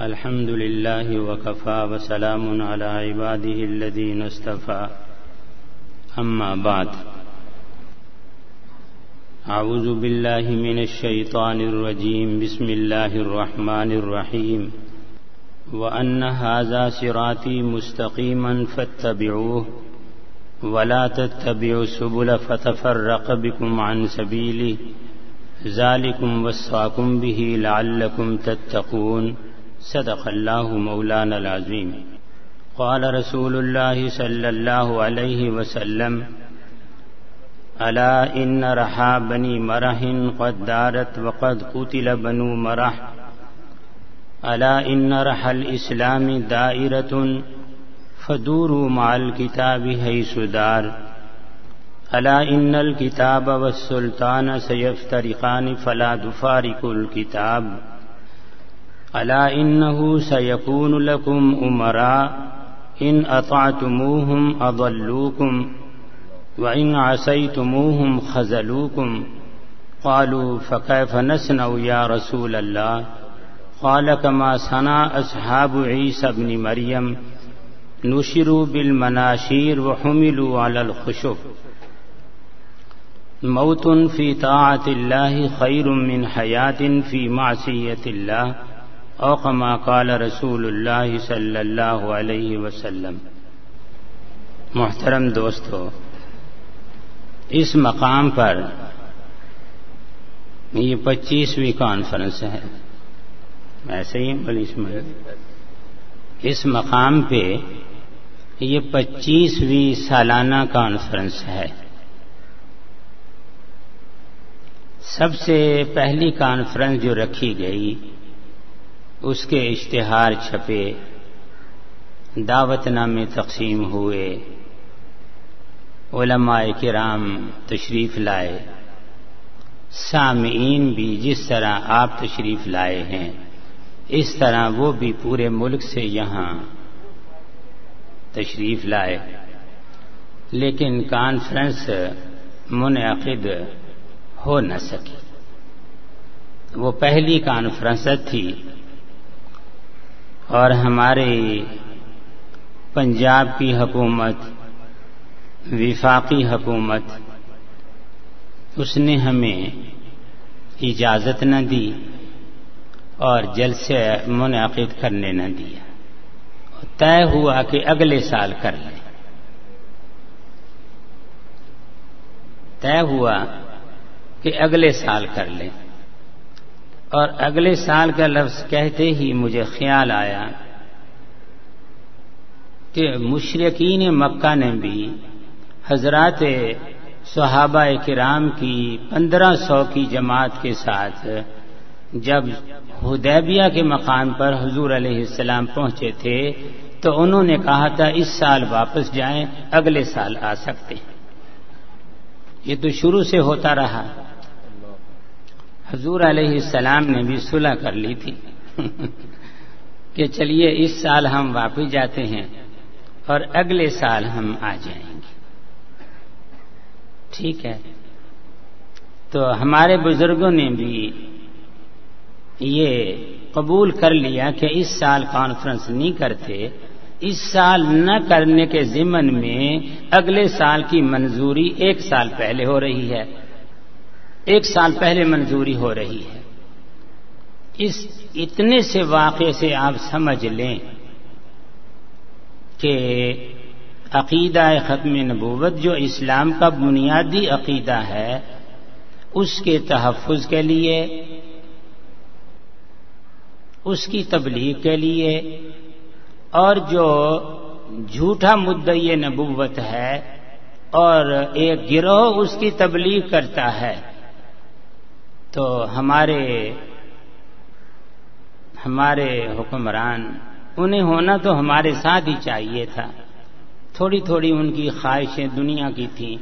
الحمد لله وكفى وسلام على عباده الذين اصطفى. أما بعد. أعوذ بالله من الشيطان الرجيم. بسم الله الرحمن الرحيم. وأن هذا صراطي مستقيما فاتبعوه ولا تتبعوا السبل فتفرق بكم عن سبيله. ذلكم وصاكم به لعلكم تتقون. صدق الله مولانا العظيم قال رسول الله صلى الله عليه وسلم ألا إن رحى بني مرح قد دارت وقد قتل بنو مرح ألا إن رحى الإسلام دائرة فدوروا مع الكتاب حيث دار ألا إن الكتاب والسلطان سيفترقان فلا تفارق الكتاب۔ ألا إنه سيكون لكم أمراء إن أطعتموهم أضلوكم وإن عسيتموهم خزلوكم قالوا فكيف نسنع يا رسول الله قال كما صنع أصحاب عيسى بن مريم نشروا بالمناشير وحملوا على الخشب موت في طاعة الله خير من حياة في معصية الله او کما قال رسول اللہ صلی اللہ علیہ وسلم. محترم دوستو، اس مقام پر یہ پچیسویں کانفرنس ہے۔ ایسے ہی بلی میں اس مقام پہ یہ پچیسویں سالانہ کانفرنس ہے۔ سب سے پہلی کانفرنس جو رکھی گئی اس کے اشتہار چھپے دعوت نامے تقسیم ہوئے، علماء کرام تشریف لائے۔ سامعین بھی جس طرح آپ تشریف لائے ہیں، اس طرح وہ بھی پورے ملک سے یہاں تشریف لائے۔ لیکن کانفرنس منعقد ہو نہ سکی۔ وہ پہلی کانفرنس تھی۔ اور ہمارے پنجاب کی حکومت، وفاقی حکومت، اس نے ہمیں اجازت نہ دی اور جل سے منعقد کرنے نہ دیا۔ طے ہوا کہ اگلے سال کر لیں۔ طے ہوا کہ اگلے سال کر لیں۔ اور اگلے سال کا لفظ کہتے ہی مجھے خیال آیا کہ مشرقین مکہ نے بھی حضرات صحابہ کرام کی پندرہ سو کی جماعت کے ساتھ جب ہدیبیہ کے مقام پر حضور علیہ السلام پہنچے تھے تو انہوں نے کہا تھا اس سال واپس جائیں، اگلے سال آ سکتے ہیں۔ یہ تو شروع سے ہوتا رہا۔ حضور علیہ السلام نے بھی صلح کر لی تھی کہ چلیے، اس سال ہم واپس جاتے ہیں اور اگلے سال ہم آ جائیں گے۔ ٹھیک ہے۔ تو ہمارے بزرگوں نے بھی یہ قبول کر لیا کہ اس سال کانفرنس نہیں کرتے۔ اس سال نہ کرنے کے ضمن میں اگلے سال کی منظوری ایک سال پہلے ہو رہی ہے۔ ایک سال پہلے منظوری ہو رہی ہے۔ اس اتنے سے واقعے سے آپ سمجھ لیں کہ عقیدہ ختم نبوت جو اسلام کا بنیادی عقیدہ ہے، اس کے تحفظ کے لیے، اس کی تبلیغ کے لیے، اور جو جھوٹا مدعی نبوت ہے اور ایک گروہ اس کی تبلیغ کرتا ہے۔ تو ہمارے ہمارے حکمران، انہیں ہونا تو ہمارے ساتھ ہی چاہیے تھا۔ تھوڑی تھوڑی ان کی خواہشیں دنیا کی تھیں۔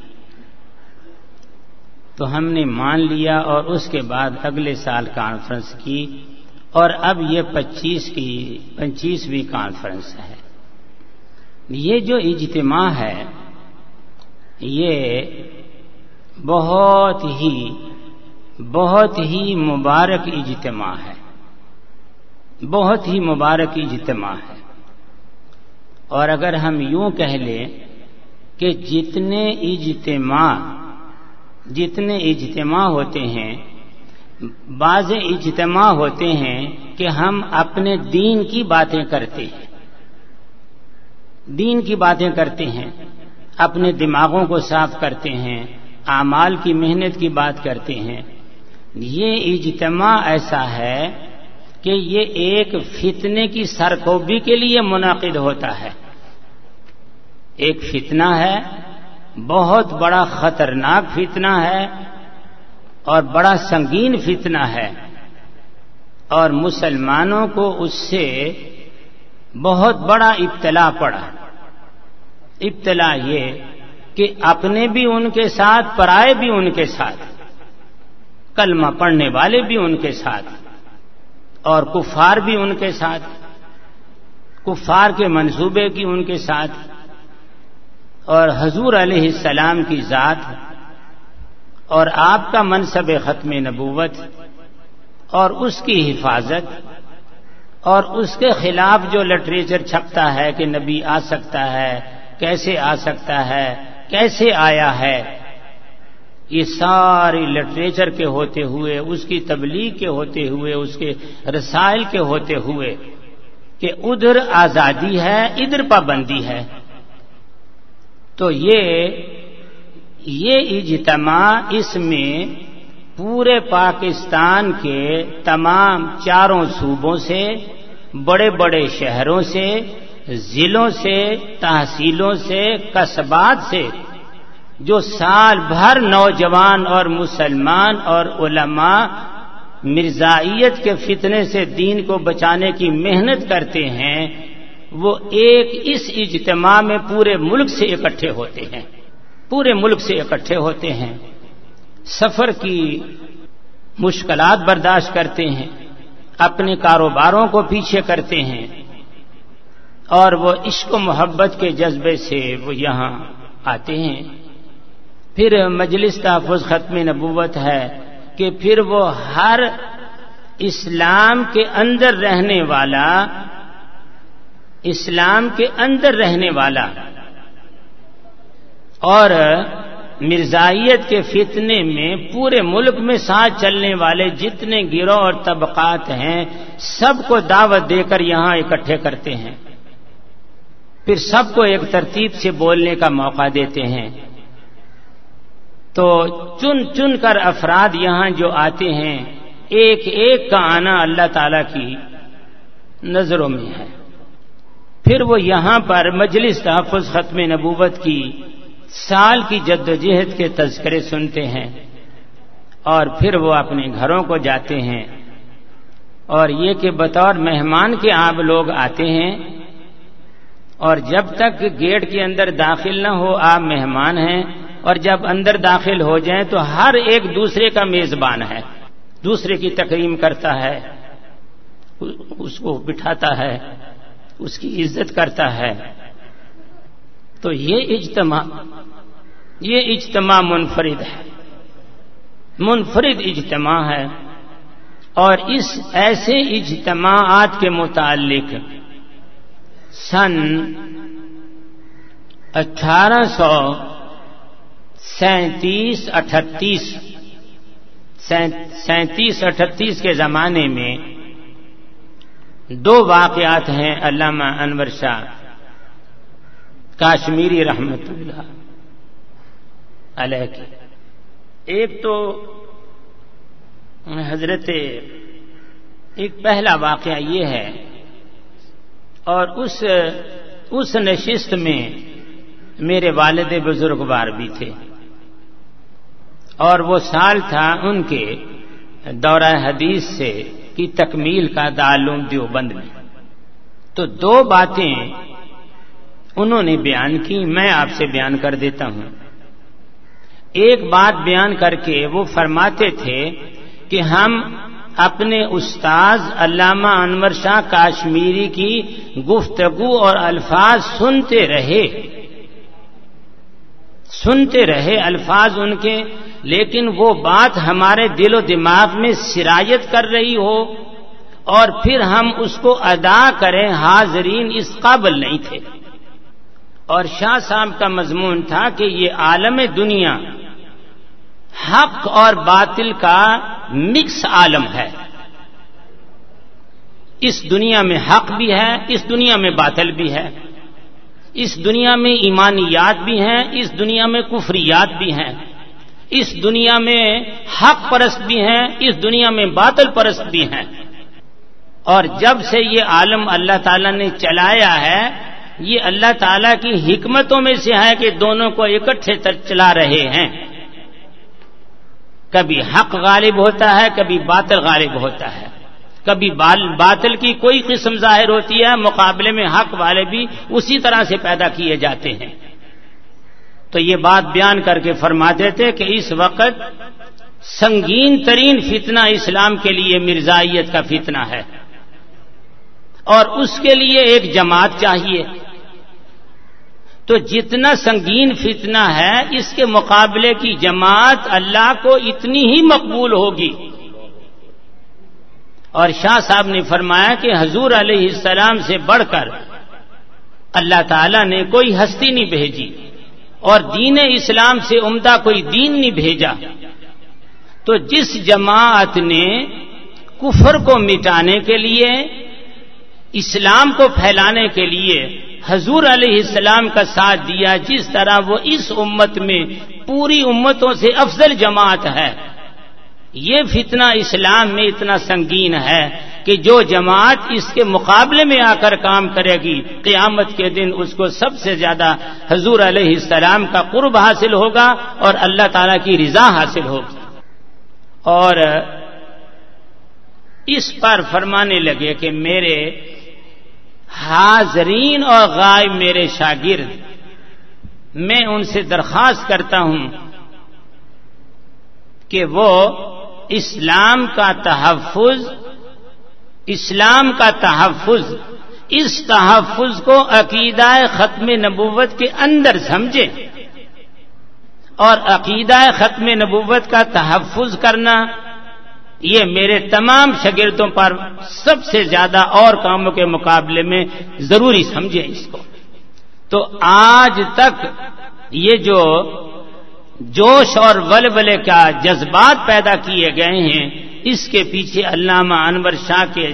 تو ہم نے مان لیا اور اس کے بعد اگلے سال کانفرنس کی اور اب یہ پچیس کی، پچیسویں کانفرنس ہے۔ یہ جو اجتماع ہے، یہ بہت ہی بہت ہی مبارک اجتماع ہے۔ بہت ہی مبارک اجتماع ہے۔ اور اگر ہم یوں کہہ لیں کہ جتنے اجتماع جتنے اجتماع ہوتے ہیں، بعض اجتماع ہوتے ہیں کہ ہم اپنے دین کی باتیں کرتے ہیں۔ دین کی باتیں کرتے ہیں، اپنے دماغوں کو صاف کرتے ہیں، اعمال کی محنت کی بات کرتے ہیں یہ اجتماع ایسا ہے کہ یہ ایک فتنے کی سرکوبی کے لیے منعقد ہوتا ہے۔ ایک فتنہ ہے، بہت بڑا خطرناک فتنہ ہے اور بڑا سنگین فتنہ ہے۔ اور مسلمانوں کو اس سے بہت بڑا ابتلا پڑا۔ ابتلا یہ کہ اپنے بھی ان کے ساتھ، پرائے بھی ان کے ساتھ۔ کلمہ پڑھنے والے بھی ان کے ساتھ اور کفار بھی ان کے ساتھ کفار کے منصوبے کی ان کے ساتھ اور حضور علیہ السلام کی ذات اور آپ کا منصب ختم نبوت اور اس کی حفاظت اور اس کے خلاف جو لٹریچر چھپتا ہے کہ نبی آ سکتا ہے، کیسے آ سکتا ہے، کیسے آیا ہے یہ ساری لٹریچر کے ہوتے ہوئے، اس کی تبلیغ کے ہوتے ہوئے، اس کے رسائل کے ہوتے ہوئے کہ ادھر آزادی ہے، ادھر پابندی ہے۔ تو یہ یہ اجتماع اس میں پورے پاکستان کے تمام چاروں صوبوں سے، بڑے بڑے شہروں سے، ضلعوں سے، تحصیلوں سے، قصبات سے جو سال بھر نوجوان اور مسلمان اور علماء مرزائیت کے فتنے سے دین کو بچانے کی محنت کرتے ہیں، وہ ایک اس اجتماع میں پورے ملک سے اکٹھے ہوتے ہیں۔ پورے ملک سے اکٹھے ہوتے ہیں۔ سفر کی مشکلات برداشت کرتے ہیں۔ اپنے کاروباروں کو پیچھے کرتے ہیں۔ اور وہ عشق و محبت کے جذبے سے وہ یہاں آتے ہیں۔ پھر مجلس تحفظ ختم نبوت ہے کہ پھر وہ ہر اسلام کے اندر رہنے والا، اسلام کے اندر رہنے والا اور مرزائیت کے فتنے میں پورے ملک میں ساتھ چلنے والے جتنے گروہ اور طبقات ہیں، سب کو دعوت دے کر یہاں اکٹھے کرتے ہیں۔ پھر سب کو ایک ترتیب سے بولنے کا موقع دیتے ہیں۔ تو چن چن کر افراد یہاں جو آتے ہیں، ایک ایک کا آنا اللہ تعالی کی نظروں میں ہے۔ پھر وہ یہاں پر مجلس تحفظ ختم نبوت کی سال کی جد و جہد کے تذکرے سنتے ہیں اور پھر وہ اپنے گھروں کو جاتے ہیں۔ اور یہ کہ بطور مہمان کے آپ لوگ آتے ہیں اور جب تک گیٹ کے اندر داخل نہ ہو، آپ مہمان ہیں اور جب اندر داخل ہو جائیں تو ہر ایک دوسرے کا میزبان ہے۔ دوسرے کی تقریم کرتا ہے، اس کو بٹھاتا ہے، اس کی عزت کرتا ہے۔ تو یہ اجتماع یہ اجتماع منفرد ہے۔ منفرد اجتماع ہے۔ اور اس ایسے اجتماعات کے متعلق سن اٹھارہ سو سینتیس اٹھتیس سینتیس اٹھتیس کے زمانے میں دو واقعات ہیں علامہ انور شاہ، کاشمیری رحمت اللہ علیہ کی ایک تو حضرت، ایک پہلا واقعہ یہ ہے اور اس اس نشست میں میرے والد بزرگ بار بھی تھے۔ اور وہ سال تھا ان کے دورہ حدیث سے کی تکمیل کا تعلوم دیوبند میں۔ تو دو باتیں انہوں نے بیان کی، میں آپ سے بیان کر دیتا ہوں۔ ایک بات بیان کر کے وہ فرماتے تھے کہ ہم اپنے استاذ علامہ انور شاہ کاشمیری کی گفتگو اور الفاظ سنتے رہے۔ سنتے رہے الفاظ ان کے لیکن وہ بات ہمارے دل و دماغ میں سرایت کر رہی ہو اور پھر ہم اس کو ادا کریں، حاضرین اس قابل نہیں تھے۔ اور شاہ صاحب کا مضمون تھا کہ یہ عالم دنیا حق اور باطل کا مکس عالم ہے۔ اس دنیا میں حق بھی ہے، اس دنیا میں باطل بھی ہے۔ اس دنیا میں ایمانیات بھی ہیں، اس دنیا میں کفریات بھی ہیں۔ اس دنیا میں حق پرست بھی ہیں، اس دنیا میں باطل پرست بھی ہیں۔ اور جب سے یہ عالم اللہ تعالی نے چلایا ہے، یہ اللہ تعالی کی حکمتوں میں سے ہے کہ دونوں کو اکٹھے چلا رہے ہیں۔ کبھی حق غالب ہوتا ہے، کبھی باطل غالب ہوتا ہے۔ کبھی باطل کی کوئی قسم ظاہر ہوتی ہے، مقابلے میں حق والے بھی اسی طرح سے پیدا کیے جاتے ہیں۔ تو یہ بات بیان کر کے فرماتے تھے کہ اس وقت سنگین ترین فتنہ اسلام کے لیے مرزائیت کا فتنہ ہے۔ اور اس کے لیے ایک جماعت چاہیے۔ تو جتنا سنگین فتنہ ہے، اس کے مقابلے کی جماعت اللہ کو اتنی ہی مقبول ہوگی۔ اور شاہ صاحب نے فرمایا کہ حضور علیہ السلام سے بڑھ کر اللہ تعالی نے کوئی ہستی نہیں بھیجی۔ اور دین اسلام سے عمدہ کوئی دین نہیں بھیجا۔ تو جس جماعت نے کفر کو مٹانے کے لیے، اسلام کو پھیلانے کے لیے حضور علیہ السلام کا ساتھ دیا، جس طرح وہ اس امت میں پوری امتوں سے افضل جماعت ہے۔ یہ فتنہ اسلام میں اتنا سنگین ہے۔ کہ جو جماعت اس کے مقابلے میں آ کر کام کرے گی، قیامت کے دن اس کو سب سے زیادہ حضور علیہ السلام کا قرب حاصل ہوگا اور اللہ تعالی کی رضا حاصل ہوگی۔ اور اس پر فرمانے لگے کہ میرے حاضرین اور غائب میرے شاگرد، میں ان سے درخواست کرتا ہوں کہ وہ اسلام کا تحفظ اسلام کا تحفظ، اس تحفظ کو عقیدہ ختم نبوت کے اندر سمجھے اور عقیدہ ختم نبوت کا تحفظ کرنا، یہ میرے تمام شگردوں پر سب سے زیادہ اور کاموں کے مقابلے میں ضروری سمجھے اس کو۔ تو آج تک یہ جو جوش اور ولولے کا جذبات پیدا کیے گئے ہیں اس کے پیچھے علامہ انور شاہ کے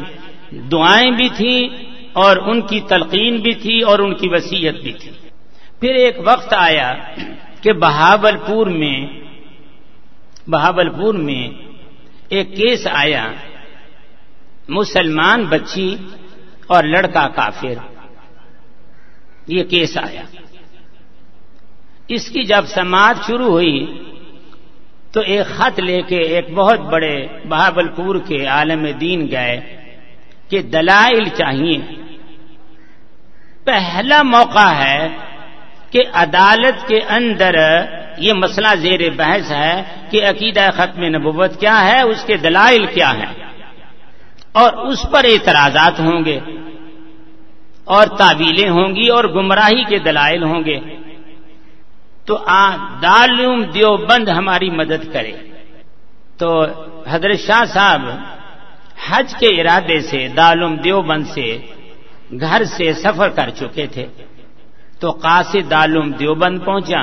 دعائیں بھی تھیں اور ان کی تلقین بھی تھی اور ان کی وسیعت بھی تھی۔ پھر ایک وقت آیا کہ بہاول پور میں بہاول پور میں ایک کیس آیا، مسلمان بچی اور لڑکا کافر۔ یہ کیس آیا۔ اس کی جب سماعت شروع ہوئی تو ایک خط لے کے ایک بہت بڑے بہابل پور کے عالم دین گئے کہ دلائل چاہیے۔ پہلا موقع ہے کہ عدالت کے اندر یہ مسئلہ زیر بحث ہے کہ عقیدہ ختم نبوت کیا ہے، اس کے دلائل کیا ہیں۔ اور اس پر اعتراضات ہوں گے اور تعویلیں ہوں گی اور گمراہی کے دلائل ہوں گے۔ تو دالوم دیوبند ہماری مدد کرے۔ تو حضرت شاہ صاحب حج کے ارادے سے دالوم دیوبند سے گھر سے سفر کر چکے تھے۔ تو قاصد دالوم دیوبند پہنچا۔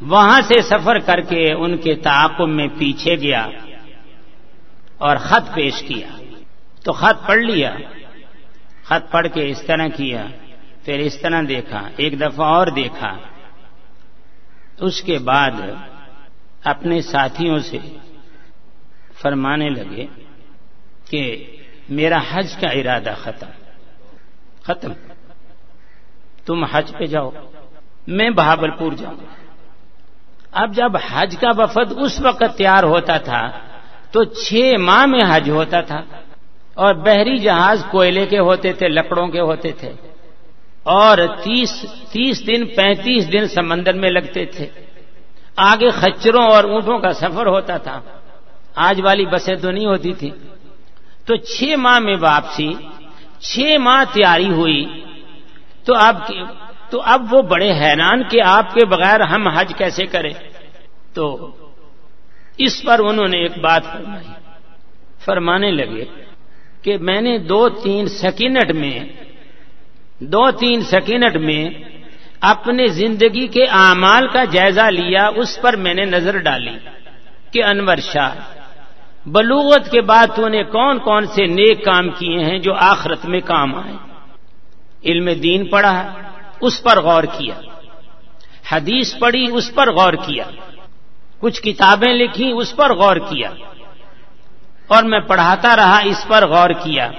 وہاں سے سفر کر کے ان کے تعاقب میں پیچھے گیا اور خط پیش کیا۔ تو خط پڑھ لیا۔ خط پڑھ کے اس طرح کیا۔ پھر اس طرح دیکھا۔ ایک دفعہ اور دیکھا۔ اس کے بعد اپنے ساتھیوں سے فرمانے لگے کہ میرا حج کا ارادہ ختم ختم۔ تم حج پہ جاؤ، میں بہابل پور جاؤں۔ اب جب حج کا وفد اس وقت تیار ہوتا تھا، تو چھ ماہ میں حج ہوتا تھا اور بحری جہاز کوئلے کے ہوتے تھے، لکڑوں کے ہوتے تھے۔ اور تیس تیس دن، پینتیس دن سمندر میں لگتے تھے۔ آگے خچروں اور اونٹوں کا سفر ہوتا تھا۔ آج والی بسیں تو نہیں ہوتی تھی۔ تو چھ ماہ میں واپسی، چھ ماہ تیاری ہوئی۔ تو اب تو اب وہ بڑے حیران کہ آپ کے بغیر ہم حج کیسے کریں۔ تو اس پر انہوں نے ایک بات فرمائی۔ فرمانے لگے کہ میں نے دو تین سیکنڈ میں دو تین سیکنڈ میں اپنے زندگی کے اعمال کا جائزہ لیا، اس پر میں نے نظر ڈالی کہ انور شاہ، بلوغت کے بعد تو نے کون کون سے نیک کام کیے ہیں جو آخرت میں کام آئے۔ علم دین پڑھا، اس پر غور کیا۔ حدیث پڑھی، اس پر غور کیا۔ کچھ کتابیں لکھی، اس پر غور کیا۔ اور میں پڑھاتا رہا، اس پر غور کیا۔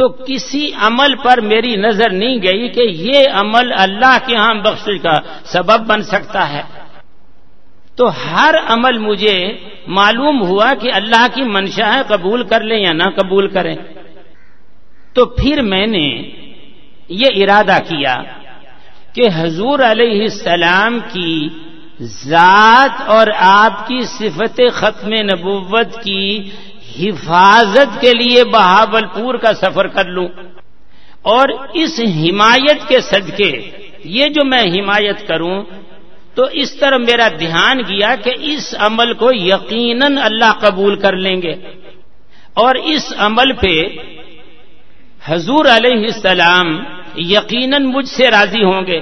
تو کسی عمل پر میری نظر نہیں گئی کہ یہ عمل اللہ کے ہاں بخش کا سبب بن سکتا ہے۔ تو ہر عمل مجھے معلوم ہوا کہ اللہ کی منشا ہے، قبول کر لیں یا نہ قبول کریں۔ تو پھر میں نے یہ ارادہ کیا کہ حضور علیہ السلام کی ذات اور آپ کی صفت ختم نبوت کی حفاظت کے لیے بہاول پور کا سفر کر لوں۔ اور اس حمایت کے صدقے، یہ جو میں حمایت کروں، تو اس طرح میرا دھیان گیا کہ اس عمل کو یقیناً اللہ قبول کر لیں گے۔ اور اس عمل پہ حضور علیہ السلام یقیناً مجھ سے راضی ہوں گے۔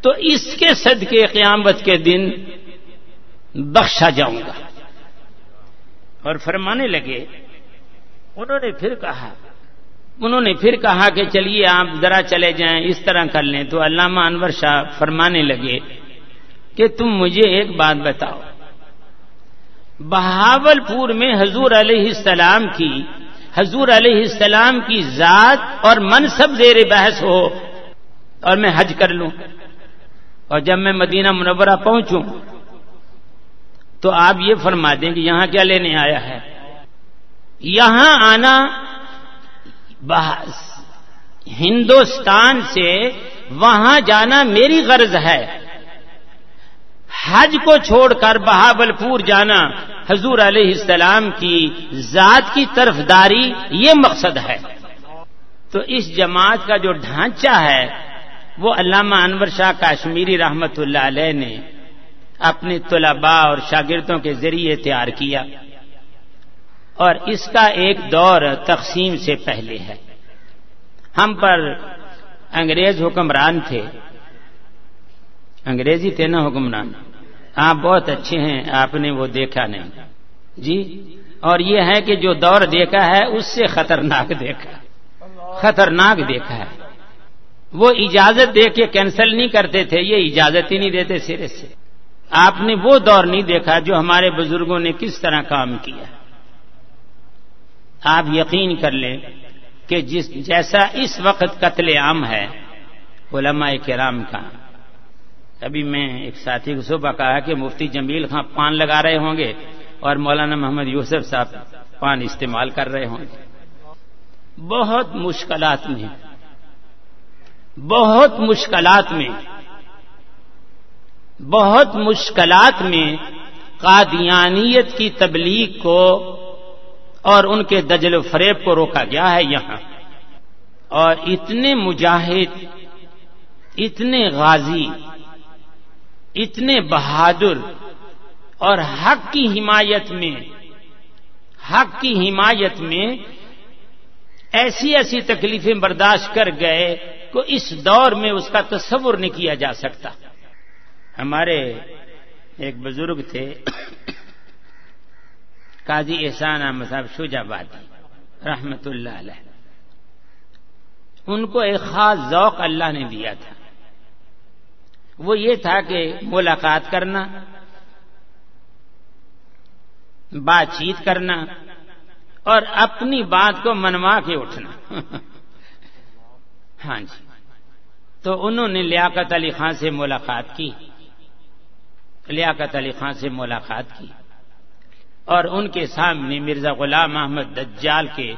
تو اس کے صدقے قیامت کے دن بخشا جاؤں گا۔ اور فرمانے لگے انہوں نے پھر کہا انہوں نے پھر کہا کہ چلیے آپ ذرا چلے جائیں اس طرح کر لیں۔ تو علامہ انور شاہ فرمانے لگے کہ تم مجھے ایک بات بتاؤ۔ بہاول پور میں حضور علیہ السلام کی حضور علیہ السلام کی ذات اور منصب زیر بحث ہو اور میں حج کر لوں۔ اور جب میں مدینہ منورہ پہنچوں تو آپ یہ فرما دیں کہ یہاں کیا لینے آیا ہے؟ یہاں آنا ہندوستان سے وہاں جانا میری غرض ہے۔ حج کو چھوڑ کر بہاول پور جانا حضور علیہ السلام کی ذات کی طرف داری یہ مقصد ہے۔ تو اس جماعت کا جو ڈھانچہ ہے، وہ علامہ انور شاہ کاشمیری رحمت اللہ علیہ نے اپنے طلباء اور شاگردوں کے ذریعے تیار کیا۔ اور اس کا ایک دور تقسیم سے پہلے ہے۔ ہم پر انگریز حکمران تھے۔ انگریزی تھے نا حکمران؟ آپ بہت اچھے ہیں، آپ نے وہ دیکھا نہیں۔ جی؟ اور یہ ہے کہ جو دور دیکھا ہے، اس سے خطرناک دیکھا۔ خطرناک دیکھا ہے۔ وہ اجازت دے کے کینسل نہیں کرتے تھے، یہ اجازت ہی نہیں دیتے سرے سے۔ آپ نے وہ دور نہیں دیکھا جو ہمارے بزرگوں نے کس طرح کام کیا آپ یقین کر لیں کہ جس جیسا اس وقت قتل عام ہے علماء کرام کا ابھی میں ایک ساتھی کو صبح کہا کہ مفتی جمیل خان پان لگا رہے ہوں گے اور مولانا محمد یوسف صاحب پان استعمال کر رہے ہوں گے بہت مشکلات میں بہت مشکلات میں بہت مشکلات میں قادیانیت کی تبلیغ کو اور ان کے دجل و فریب کو روکا گیا ہے یہاں۔ اور اتنے مجاہد، اتنے غازی، اتنے بہادر اور حق کی حمایت میں، حق کی حمایت میں ایسی ایسی تکلیفیں برداشت کر گئے کو اس دور میں اس کا تصور نہیں کیا جا سکتا۔ ہمارے ایک بزرگ تھے، قاضی احسان احمد صاحب شوج آبادی رحمت اللہ علیہ۔ ان کو ایک خاص ذوق اللہ نے دیا تھا۔ وہ یہ تھا کہ ملاقات کرنا بات چیت کرنا اور اپنی بات کو منوا کے اٹھنا۔ ہاں جی۔ تو انہوں نے لیاقت علی خان سے ملاقات کی۔ لیاقت علی خان سے ملاقات کی اور ان کے سامنے مرزا غلام احمد دجال کے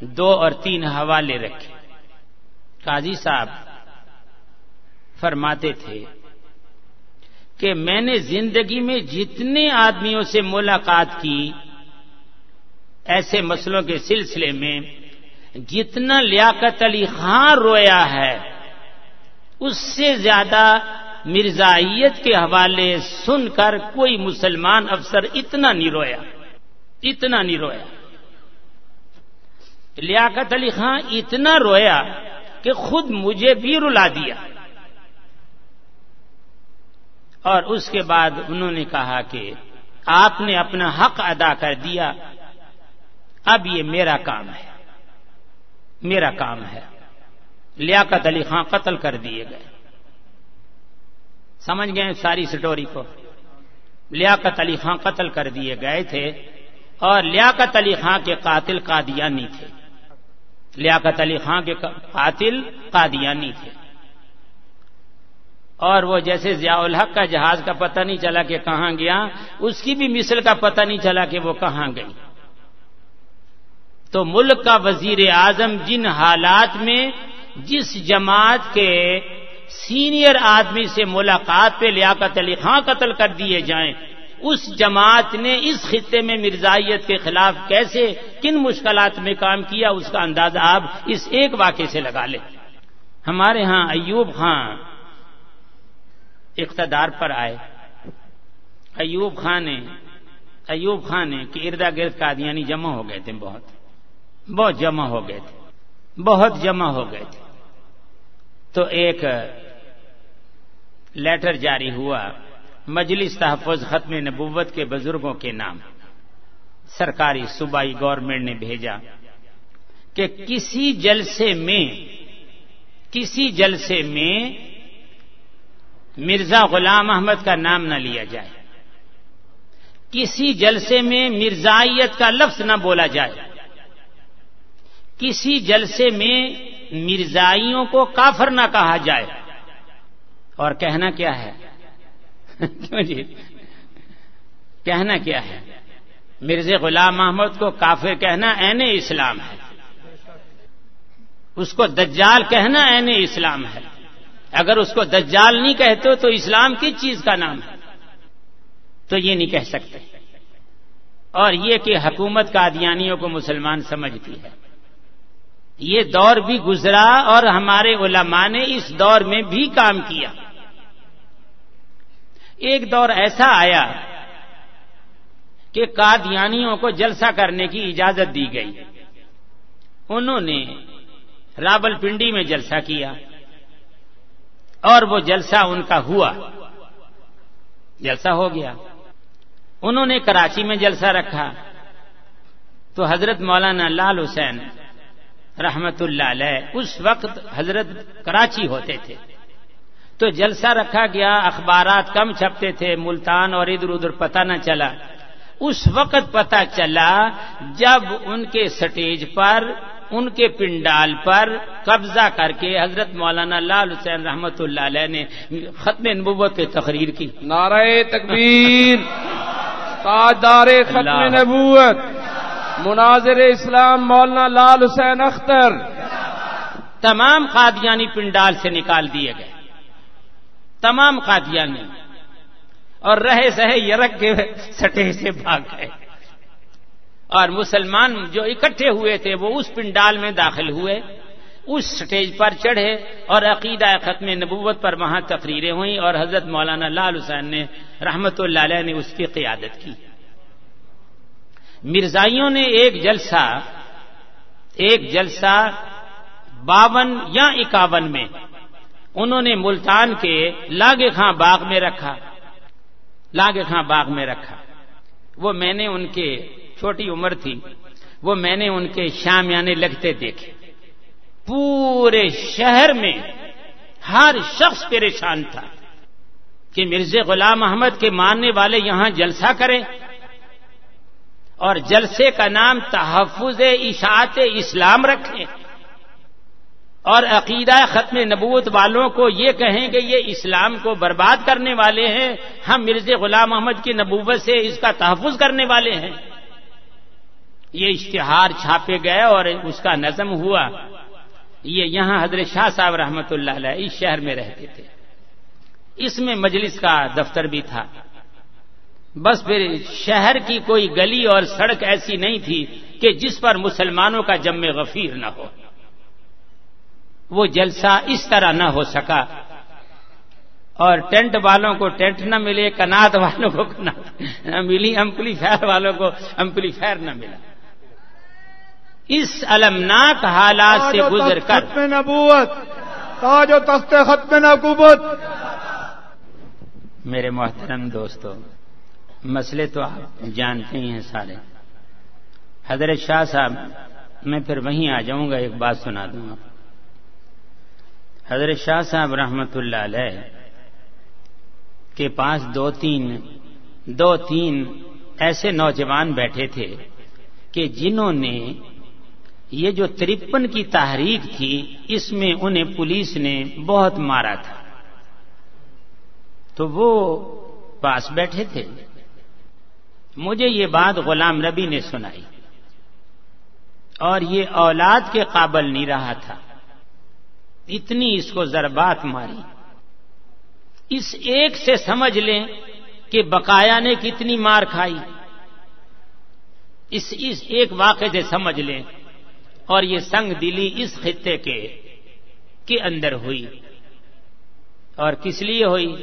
دو اور تین حوالے رکھے۔ قاضی صاحب فرماتے تھے کہ میں نے زندگی میں جتنے آدمیوں سے ملاقات کی، ایسے مسئلوں کے سلسلے میں جتنا لیاقت علی خان رویا ہے، اس سے زیادہ مرزائیت کے حوالے سن کر کوئی مسلمان افسر اتنا نہیں رویا، اتنا نہیں رویا۔ لیاقت علی خان اتنا رویا کہ خود مجھے بھی رلا دیا۔ اور اس کے بعد انہوں نے کہا کہ آپ نے اپنا حق ادا کر دیا، اب یہ میرا کام ہے، میرا کام ہے۔ لیاقت علی خان قتل کر دیے گئے۔ سمجھ گئے ساری سٹوری کو؟ لیاقت علی خان قتل کر دیے گئے تھے اور لیاقت علی خان کے قاتل قادیانی تھے۔ لیاقت علی خان کے قاتل قادیانی تھے۔ اور وہ جیسے ضیاء الحق کا جہاز کا پتہ نہیں چلا کہ کہاں گیا، اس کی بھی مثل کا پتہ نہیں چلا کہ وہ کہاں گئی۔ تو ملک کا وزیر اعظم جن حالات میں، جس جماعت کے سینئر آدمی سے ملاقات پہ لیاقت علی خان قتل کر دیے جائیں۔ اس جماعت نے اس خطے میں مرزائیت کے خلاف کیسے کن مشکلات میں کام کیا اس کا اندازہ آپ اس ایک واقعے سے لگا لیں۔ ہمارے ہاں ایوب خان اقتدار پر آئے۔ ایوب خان نے، ایوب خان نے کہ اردا گرد قادیانی جمع ہو گئے تھے بہت۔ بہت جمع ہو گئے تھے۔ بہت جمع ہو گئے تھے۔ تو ایک لیٹر جاری ہوا۔ مجلس تحفظ ختم نبوت کے بزرگوں کے نام۔ سرکاری صوبائی گورنمنٹ نے بھیجا کہ کسی جلسے میں، کسی جلسے میں مرزا غلام احمد کا نام نہ لیا جائے۔ کسی جلسے میں مرزائیت کا لفظ نہ بولا جائے۔ کسی جلسے میں مرزائیوں کو کافر نہ کہا جائے۔ اور کہنا کیا ہے؟ کیوں جی؟ کہنا کیا ہے؟ مرزا غلام محمد کو کافر کہنا این اسلام ہے۔ اس کو دجال کہنا این اسلام ہے۔ اگر اس کو دجال نہیں کہتے تو اسلام کس چیز کا نام ہے۔ تو یہ نہیں کہہ سکتے۔ اور یہ کہ حکومت کا کو مسلمان سمجھتی ہے۔ یہ دور بھی گزرا اور ہمارے علماء نے اس دور میں بھی کام کیا۔ ایک دور ایسا آیا کہ قادیانیوں کو جلسہ کرنے کی اجازت دی گئی۔ انہوں نے رابل پنڈی میں جلسہ کیا اور وہ جلسہ ان کا ہوا۔ جلسہ ہو گیا۔ انہوں نے کراچی میں جلسہ رکھا۔ تو حضرت مولانا لال حسین رحمت اللہ علیہ اس وقت حضرت کراچی ہوتے تھے۔ تو جلسہ رکھا گیا اخبارات کم چھپتے تھے ملتان اور ادھر ادھر پتہ نہ چلا۔ اس وقت پتہ چلا جب ان کے سٹیج پر ان کے پنڈال پر قبضہ کر کے حضرت مولانا لال حسین رحمت اللہ علیہ نے ختم نبوت کی تقریر کی۔ نعرہ تکبیر تاجدار ختم نبوت مناظر اسلام مولانا لال حسین اختر۔ تمام قادیانی پنڈال سے نکال دیے گئے۔ تمام قادیانی اور رہے سہے یرک کے سٹے سے بھاگ گئے۔ اور مسلمان جو اکٹھے ہوئے تھے، وہ اس پنڈال میں داخل ہوئے۔ اس سٹیج پر چڑھے اور عقیدہ ختم نبوت پر وہاں تقریریں ہوئیں۔ اور حضرت مولانا لال حسین نے رحمت اللہ علیہ نے اس کی قیادت کی۔ مرزائیوں نے ایک جلسہ ایک جلسہ باون یا اکاون میں انہوں نے ملتان کے لاگے خاں باغ میں رکھا۔ لاگے خاں باغ میں رکھا۔ وہ میں نے ان کے چھوٹی عمر تھی۔ وہ میں نے ان کے شام یعنی لگتے دیکھے۔ پورے شہر میں ہر شخص پریشان تھا کہ مرزا غلام احمد کے ماننے والے یہاں جلسہ کریں۔ اور جلسے کا نام تحفظ اشاعت اسلام رکھیں۔ اور عقیدہ ختم نبوت والوں کو یہ کہیں کہ یہ اسلام کو برباد کرنے والے ہیں، ہم مرزا غلام احمد کی نبوت سے اس کا تحفظ کرنے والے ہیں۔ یہ اشتہار چھاپے گئے اور اس کا نظم ہوا۔ یہ یہاں حضرت شاہ صاحب رحمت اللہ علیہ اس شہر میں رہتے تھے۔ اس میں مجلس کا دفتر بھی تھا۔ بس پھر شہر کی کوئی گلی اور سڑک ایسی نہیں تھی کہ جس پر مسلمانوں کا جم غفیر نہ ہو۔ وہ جلسہ اس طرح نہ ہو سکا۔ اور ٹینٹ والوں کو ٹینٹ نہ ملے کنات والوں کو کنات نہ ملی امپلی فائر والوں کو امپلی فائر نہ ملا۔ اس المناک حالات سے گزر کر۔ ختم نبوت تاج و تخت ختم نبوت۔ میرے محترم دوستو مسئلے تو آپ جانتے ہی ہیں سارے۔ حضرت شاہ صاحب میں پھر وہیں آ جاؤں گا ایک بات سنا دوں گا حضرت شاہ صاحب رحمت اللہ علیہ کے پاس دو تین دو تین ایسے نوجوان بیٹھے تھے کہ جنہوں نے یہ جو ترپن کی تحریک تھی، اس میں انہیں پولیس نے بہت مارا تھا۔ تو وہ پاس بیٹھے تھے۔ مجھے یہ بات غلام ربی نے سنائی اور یہ اولاد کے قابل نہیں رہا تھا۔ اتنی اس کو ضربات ماری۔ اس ایک سے سمجھ لیں کہ بقایا نے کتنی مار کھائی۔ اس اس ایک واقعے سے سمجھ لیں۔ اور یہ سنگ دلی اس خطے کے کے اندر ہوئی۔ اور کس لیے ہوئی؟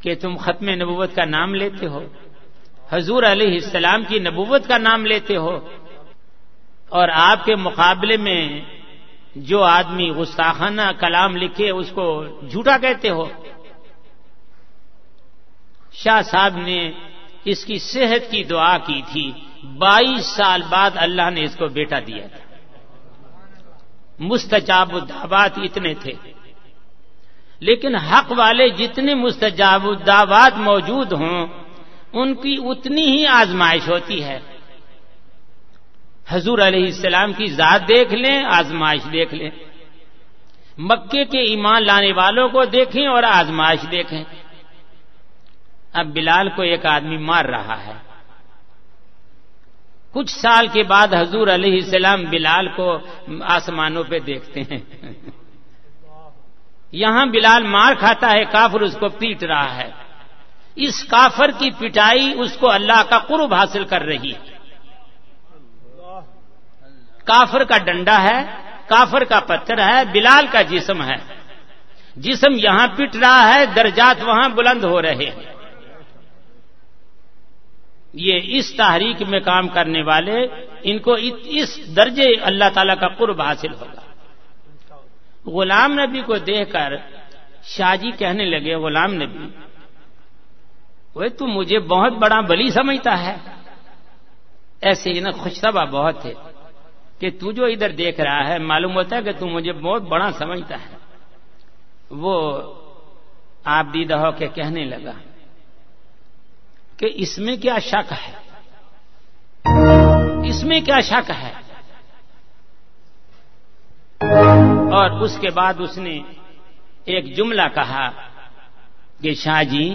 کہ تم ختم نبوت کا نام لیتے ہو۔ حضور علیہ السلام کی نبوت کا نام لیتے ہو۔ اور آپ کے مقابلے میں جو آدمی گستاخانہ کلام لکھے اس کو جھوٹا کہتے ہو۔ شاہ صاحب نے اس کی صحت کی دعا کی تھی۔ بائیس سال بعد اللہ نے اس کو بیٹا دیا تھا۔ مستجاب الدعوات اتنے تھے۔ لیکن حق والے جتنے مستجاب الدعوات موجود ہوں، ان کی اتنی ہی آزمائش ہوتی ہے۔ حضور علیہ السلام کی ذات دیکھ لیں، آزمائش دیکھ لیں۔ مکے کے ایمان لانے والوں کو دیکھیں اور آزمائش دیکھیں۔ اب بلال کو ایک آدمی مار رہا ہے۔ کچھ سال کے بعد حضور علیہ السلام بلال کو آسمانوں پہ دیکھتے ہیں۔ یہاں بلال مار کھاتا ہے، کافر اس کو پیٹ رہا ہے۔ اس کافر کی پٹائی، اس کو اللہ کا قرب حاصل کر رہی ہے۔ کافر کا ڈنڈا ہے، کافر کا پتھر ہے، بلال کا جسم ہے۔ جسم یہاں پٹ رہا ہے، درجات وہاں بلند ہو رہے ہیں۔ یہ اس تحریک میں کام کرنے والے، ان کو اس درجے اللہ تعالی کا قرب حاصل ہوگا۔ غلام نبی کو دیکھ کر شاہ جی کہنے لگے، غلام نبی، وہ تو مجھے بہت بڑا بلی سمجھتا ہے۔ ایسے ہی خوشتبہ بہت تھے کہ تو جو ادھر دیکھ رہا ہے، معلوم ہوتا ہے کہ تو مجھے بہت بڑا سمجھتا ہے۔ وہ آپ دیدہ ہو کے کہنے لگا کہ اس میں کیا شک ہے؟ اس میں کیا شک ہے؟ اور اس کے بعد اس نے ایک جملہ کہا کہ شاہ جی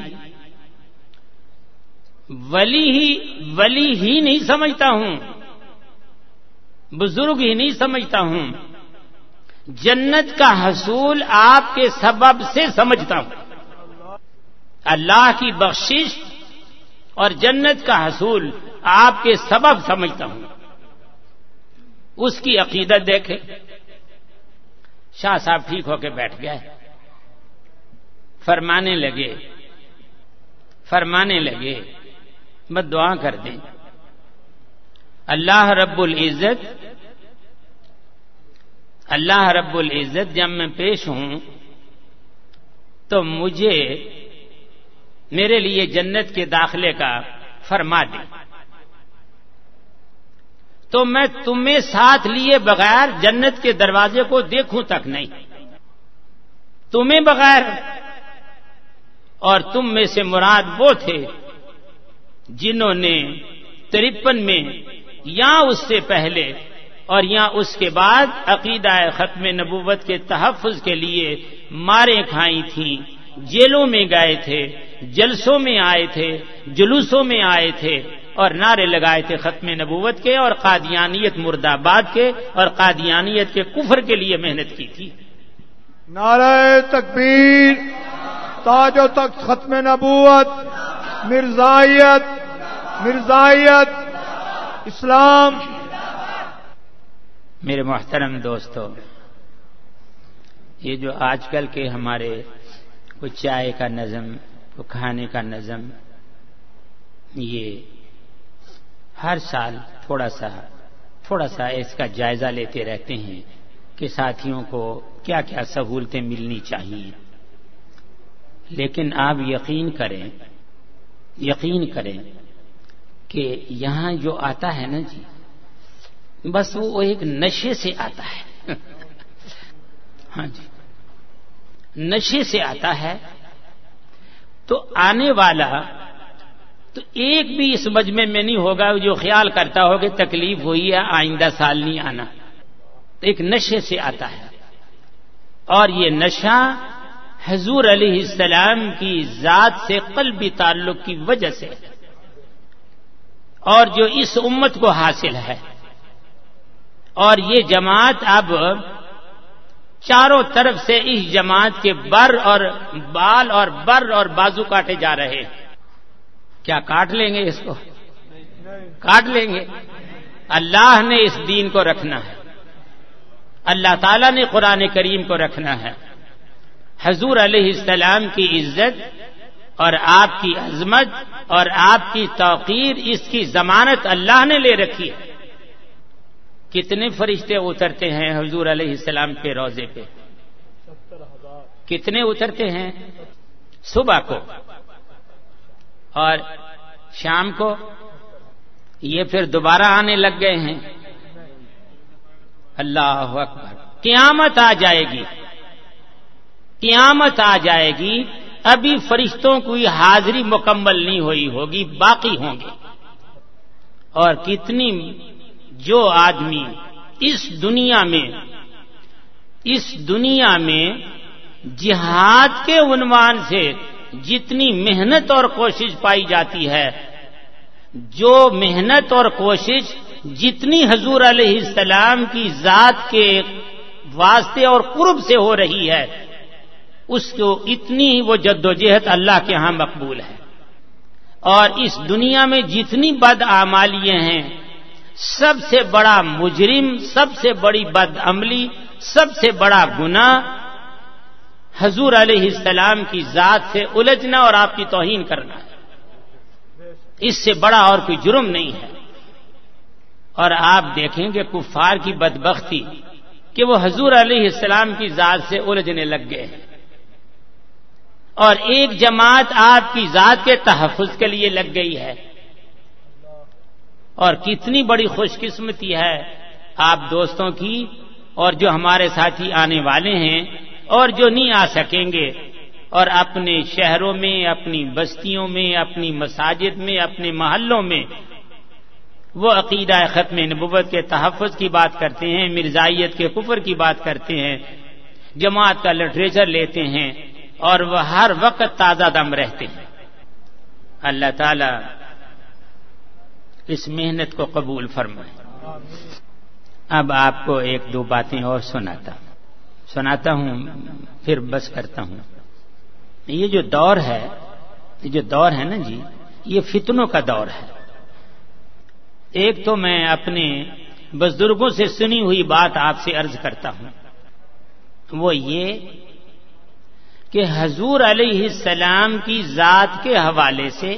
ولی ہی ولی ہی نہیں سمجھتا ہوں۔ بزرگ ہی نہیں سمجھتا ہوں۔ جنت کا حصول آپ کے سبب سے سمجھتا ہوں۔ اللہ کی بخشش اور جنت کا حصول آپ کے سبب سمجھتا ہوں۔ اس کی عقیدت دیکھے شاہ صاحب ٹھیک ہو کے بیٹھ گئے۔ فرمانے لگے۔ فرمانے لگے۔ بد دعا کر دیں۔ اللہ رب العزت اللہ رب العزت جب میں پیش ہوں تو مجھے میرے لیے جنت کے داخلے کا فرما دے۔ تو میں تمہیں ساتھ لیے بغیر جنت کے دروازے کو دیکھوں تک نہیں۔ تمہیں بغیر۔ اور تم میں سے مراد وہ تھے جنہوں نے ترپن میں یا اس سے پہلے اور یا اس کے بعد عقیدہ ختم نبوت کے تحفظ کے لیے مارے کھائی تھیں، جیلوں میں گئے تھے، جلسوں میں آئے تھے، جلوسوں میں آئے تھے اور نعرے لگائے تھے ختم نبوت کے اور قادیانیت مرد آباد کے اور قادیانیت کے کفر کے لیے محنت کی تھی۔ نعرہ تکبیر، تاج و تخت ختم نبوت، مرزائیت مرزائیت اسلام۔ میرے محترم دوستو، یہ جو آج کل کے ہمارے کوئی چائے کا نظم کوئی کھانے کا نظم، یہ ہر سال تھوڑا سا تھوڑا سا اس کا جائزہ لیتے رہتے ہیں کہ ساتھیوں کو کیا کیا سہولتیں ملنی چاہیے۔ لیکن آپ یقین کریں یقین کریں کہ یہاں جو آتا ہے نا جی بس وہ ایک نشے سے آتا ہے۔ ہاں جی۔ نشے سے آتا ہے۔ تو آنے والا، تو ایک بھی اس مجمع میں نہیں ہوگا، جو خیال کرتا ہو کہ تکلیف ہوئی ہے، آئندہ سال نہیں آنا۔ تو ایک نشے سے آتا ہے۔ اور یہ نشہ حضور علیہ السلام کی ذات سے قلبی تعلق کی وجہ سے اور جو اس امت کو حاصل ہے۔ اور یہ جماعت اب چاروں طرف سے اس جماعت کے بر اور بال اور بر اور بازو کاٹے جا رہے ہیں۔ کیا کاٹ لیں گے اس کو؟ کاٹ لیں گے۔ اللہ نے اس دین کو رکھنا ہے۔ اللہ تعالیٰ نے قرآن کریم کو رکھنا ہے۔ حضور علیہ السلام کی عزت اور آپ کی عظمت اور آپ کی توقیر اس کی ضمانت اللہ نے لے رکھی ہے۔ کتنے فرشتے اترتے ہیں حضور علیہ السلام کے روزے پہ؟ کتنے اترتے ہیں؟ صبح کو۔ اور شام کو؟ یہ پھر دوبارہ آنے لگ گئے ہیں۔ اللہ اکبر۔ قیامت آ جائے گی۔ قیامت آ جائے گی۔ ابھی فرشتوں کی حاضری مکمل نہیں ہوئی ہوگی، باقی ہوں گے۔ اور کتنی جو آدمی اس دنیا میں، اس دنیا میں جہاد کے عنوان سے جتنی محنت اور کوشش پائی جاتی ہے، جو محنت اور کوشش جتنی حضور علیہ السلام کی ذات کے واسطے اور قرب سے ہو رہی ہے اس کو اتنی وہ جد و جہد اللہ کے ہاں مقبول ہے۔ اور اس دنیا میں جتنی بد آمالیاں ہیں، سب سے بڑا مجرم، سب سے بڑی بد عملی، سب سے بڑا گنا حضور علیہ السلام کی ذات سے الجھنا اور آپ کی توہین کرنا۔ ہے اس سے بڑا اور کوئی جرم نہیں ہے۔ اور آپ دیکھیں گے کفار کی بدبختی کہ وہ حضور علیہ السلام کی ذات سے الجھنے لگ گئے۔ ہیں اور ایک جماعت آپ کی ذات کے تحفظ کے لیے لگ گئی ہے۔ اور کتنی بڑی خوش قسمتی ہے آپ دوستوں کی اور جو ہمارے ساتھی آنے والے ہیں اور جو نہیں آ سکیں گے اور اپنے شہروں میں، اپنی بستیوں میں، اپنی مساجد میں، اپنے محلوں میں۔ وہ عقیدہ ختم نبوت کے تحفظ کی بات کرتے ہیں، مرزائیت کے کفر کی بات کرتے ہیں، جماعت کا لٹریچر لیتے ہیں۔ اور وہ ہر وقت تازہ دم رہتے ہیں۔ اللہ تعالی اس محنت کو قبول فرمائے۔ اب آپ کو ایک دو باتیں اور سناتا ہوں۔ سناتا ہوں، پھر بس کرتا ہوں۔ یہ جو دور ہے، یہ جو دور ہے نا جی یہ فتنوں کا دور ہے۔ ایک تو میں اپنے بزرگوں سے سنی ہوئی بات آپ سے عرض کرتا ہوں۔ وہ یہ کہ حضور علیہ السلام کی ذات کے حوالے سے،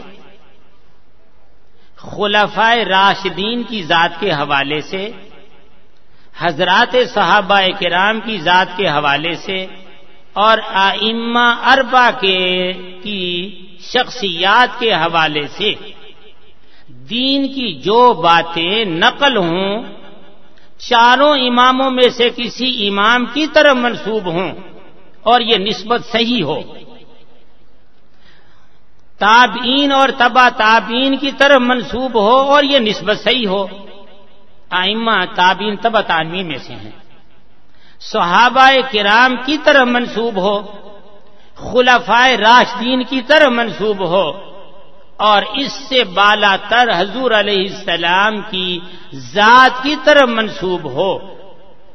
خلفائے راشدین کی ذات کے حوالے سے، حضرات صحابہ کرام کی ذات کے حوالے سے، اور آئمہ اربا کے، کی شخصیات کے حوالے سے دین کی جو باتیں نقل ہوں، چاروں اماموں میں سے کسی امام کی طرف منسوب ہوں۔ اور یہ نسبت صحیح ہو۔ تابعین اور تبا تابعین کی طرف منسوب ہو اور یہ نسبت صحیح ہو۔ آئمہ تابین تبا تعمی میں سے ہیں۔ صحابہ کرام کی طرف منسوب ہو۔ خلفائے راشدین کی طرف منسوب ہو۔ اور اس سے بالا تر حضور علیہ السلام کی ذات کی طرف منسوب ہو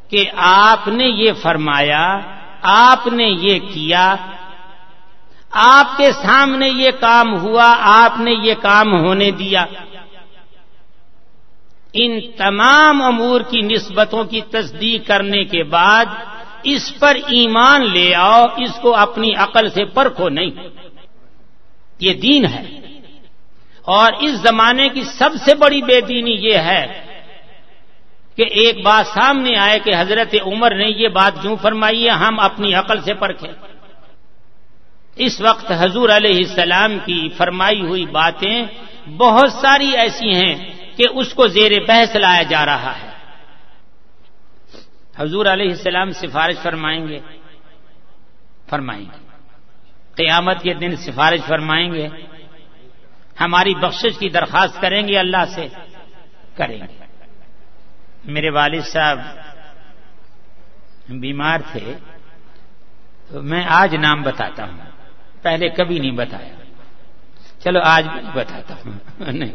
کہ آپ نے یہ فرمایا آپ نے یہ کیا آپ کے سامنے یہ کام ہوا آپ نے یہ کام ہونے دیا ان تمام امور کی نسبتوں کی تصدیق کرنے کے بعد اس پر ایمان لے آؤ، اس کو اپنی عقل سے پرکھو نہیں۔ یہ دین ہے۔ اور اس زمانے کی سب سے بڑی بے دینی یہ ہے کہ ایک بات سامنے آئے کہ حضرت عمر نے یہ بات کیوں فرمائی ہے؟ ہم اپنی عقل سے پرکھیں۔ اس وقت حضور علیہ السلام کی فرمائی ہوئی باتیں بہت ساری ایسی ہیں کہ اس کو زیر بحث لایا جا رہا ہے۔ حضور علیہ السلام سفارش فرمائیں گے۔ فرمائیں گے۔ قیامت کے دن سفارش فرمائیں گے۔ ہماری بخشش کی درخواست کریں گے، اللہ سے کریں گے۔ میرے والد صاحب بیمار تھے، تو میں آج نام بتاتا ہوں۔ پہلے کبھی نہیں بتایا۔ چلو آج بھی بتاتا ہوں۔ نہیں۔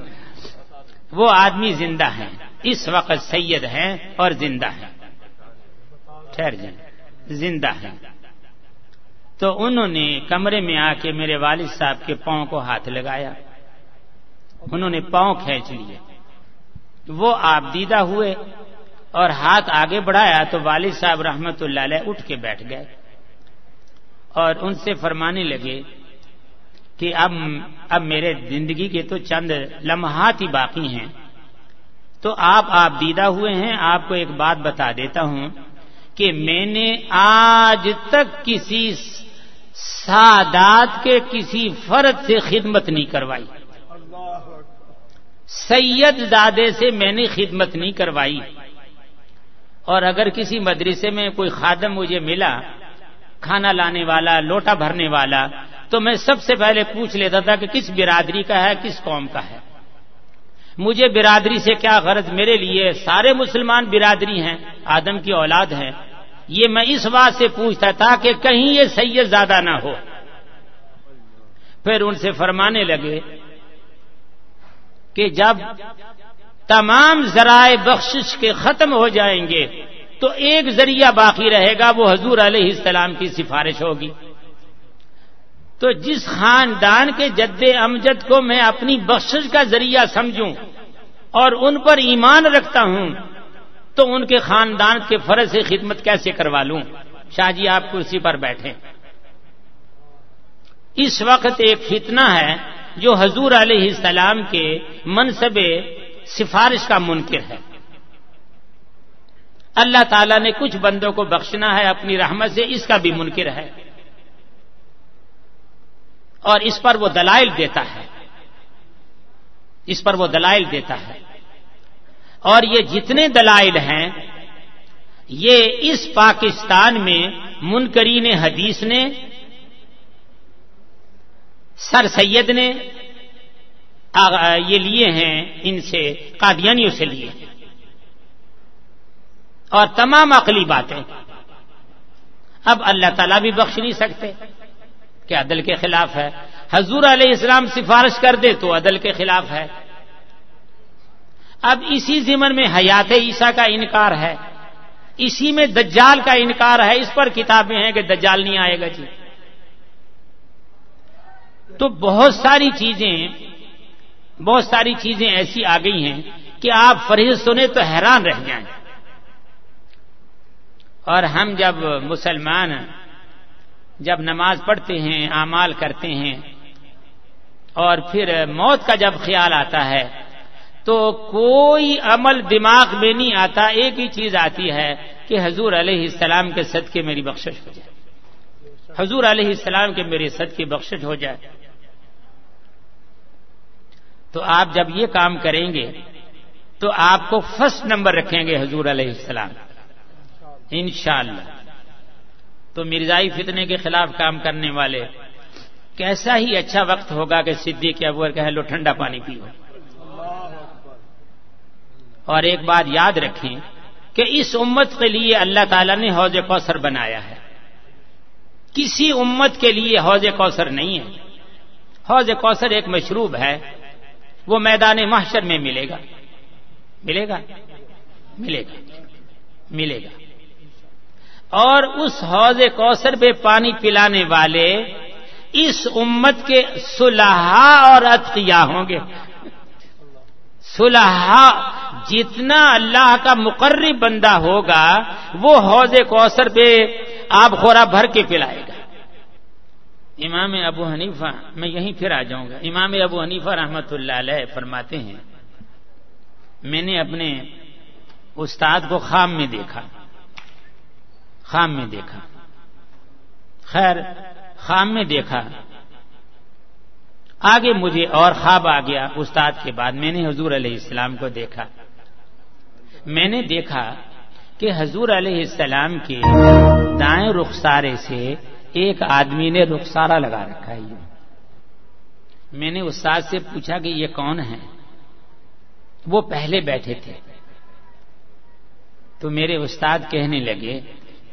وہ آدمی زندہ ہیں۔ اس وقت سید ہیں اور زندہ ہیں۔ ٹھہر جائیں۔ زندہ ہیں۔ تو انہوں نے کمرے میں آ کے میرے والد صاحب کے پاؤں کو ہاتھ لگایا۔ انہوں نے پاؤں کھینچ لیے۔ وہ آپ دیدہ ہوئے اور ہاتھ آگے بڑھایا تو والد صاحب رحمت اللہ علیہ اٹھ کے بیٹھ گئے اور ان سے فرمانے لگے کہ اب اب میرے زندگی کے تو چند لمحات ہی باقی ہیں تو آپ آپ دیدہ ہوئے ہیں آپ کو ایک بات بتا دیتا ہوں کہ میں نے آج تک کسی سادات کے کسی فرد سے خدمت نہیں کروائی سید دادے سے میں نے خدمت نہیں کروائی۔ اور اگر کسی مدرسے میں کوئی خادم مجھے ملا، کھانا لانے والا، لوٹا بھرنے والا، تو میں سب سے پہلے پوچھ لیتا تھا کہ کس برادری کا ہے، کس قوم کا ہے۔ مجھے برادری سے کیا غرض؟ میرے لیے سارے مسلمان برادری ہیں، آدم کی اولاد ہیں۔ یہ میں اس بات سے پوچھتا تھا کہ کہیں یہ سید زیادہ نہ ہو۔ پھر ان سے فرمانے لگے کہ جب تمام ذرائع بخشش کے ختم ہو جائیں گے، تو ایک ذریعہ باقی رہے گا، وہ حضور علیہ السلام کی سفارش ہوگی۔ تو جس خاندان کے جد امجد کو میں اپنی بخشش کا ذریعہ سمجھوں اور ان پر ایمان رکھتا ہوں، تو ان کے خاندان کے فرض سے خدمت کیسے کروا لوں؟ شاہ جی آپ کرسی پر بیٹھے اس وقت ایک فتنہ ہے جو حضور علیہ السلام کے منصب سفارش کا منکر ہے۔ اللہ تعالیٰ نے کچھ بندوں کو بخشنا ہے اپنی رحمت سے، اس کا بھی منکر ہے۔ اور اس پر وہ دلائل دیتا ہے۔ اس پر وہ دلائل دیتا ہے۔ اور یہ جتنے دلائل ہیں، یہ اس پاکستان میں منکرین حدیث نے سر سید نے یہ لیے ہیں، ان سے، قادیانیوں سے لیے۔ اور تمام عقلی باتیں۔ اب اللہ تعالیٰ بھی بخش نہیں سکتے کہ عدل کے خلاف ہے۔ حضور علیہ السلام سفارش کر دے تو عدل کے خلاف ہے۔ اب اسی زمن میں حیات عیسیٰ کا انکار ہے۔ اسی میں دجال کا انکار ہے۔ اس پر کتابیں ہیں کہ دجال نہیں آئے گا جی۔ تو بہت ساری چیزیں، بہت ساری چیزیں ایسی آ گئی ہیں کہ آپ فریض سنیں تو حیران رہ جائیں۔ اور ہم جب مسلمان جب نماز پڑھتے ہیں، اعمال کرتے ہیں، اور پھر موت کا جب خیال آتا ہے، تو کوئی عمل دماغ میں نہیں آتا، ایک ہی چیز آتی ہے کہ حضور علیہ السلام کے صدقے میری بخشش ہو جائے۔ حضور علیہ السلام کے میرے صد کی بخشش ہو جائے۔ تو آپ جب یہ کام کریں گے تو آپ کو فرسٹ نمبر رکھیں گے حضور علیہ السلام۔ انشاءاللہ۔ تو مرزائی فتنے کے خلاف کام کرنے والے، کیسا ہی اچھا وقت ہوگا کہ صدیق کے ابور کہ لو ٹھنڈا پانی پیو۔ اور ایک بات یاد رکھیں کہ اس امت کے لیے اللہ تعالیٰ نے حوض کوثر بنایا ہے۔ کسی امت کے لیے حوض کوثر نہیں ہے۔ حوض کوثر ایک مشروب ہے۔ وہ میدان محشر میں ملے گا۔ ملے گا؟ ملے گا۔ ملے گا۔ اور اس حوض کوثر پہ پانی پلانے والے اس امت کے سلحا اور اتقیا ہوں گے۔ سلحا جتنا اللہ کا مقرب بندہ ہوگا، وہ حوض کوثر پہ آپ خورا بھر کے پلائے گا۔ امام ابو حنیفہ، میں یہیں پھر آ جاؤں گا۔ امام ابو حنیفہ رحمت اللہ علیہ فرماتے ہیں، میں نے اپنے استاد کو خام میں دیکھا۔ خام میں دیکھا۔ خیر، خام میں دیکھا۔ آگے مجھے اور خواب آ گیا استاد کے بعد۔ میں نے حضور علیہ السلام کو دیکھا۔ میں نے دیکھا کہ حضور علیہ السلام کے دائیں رخسارے سے ایک آدمی نے رخسارا لگا رکھا ہے میں نے استاد سے پوچھا کہ یہ کون ہے وہ پہلے بیٹھے تھے۔ تو میرے استاد کہنے لگے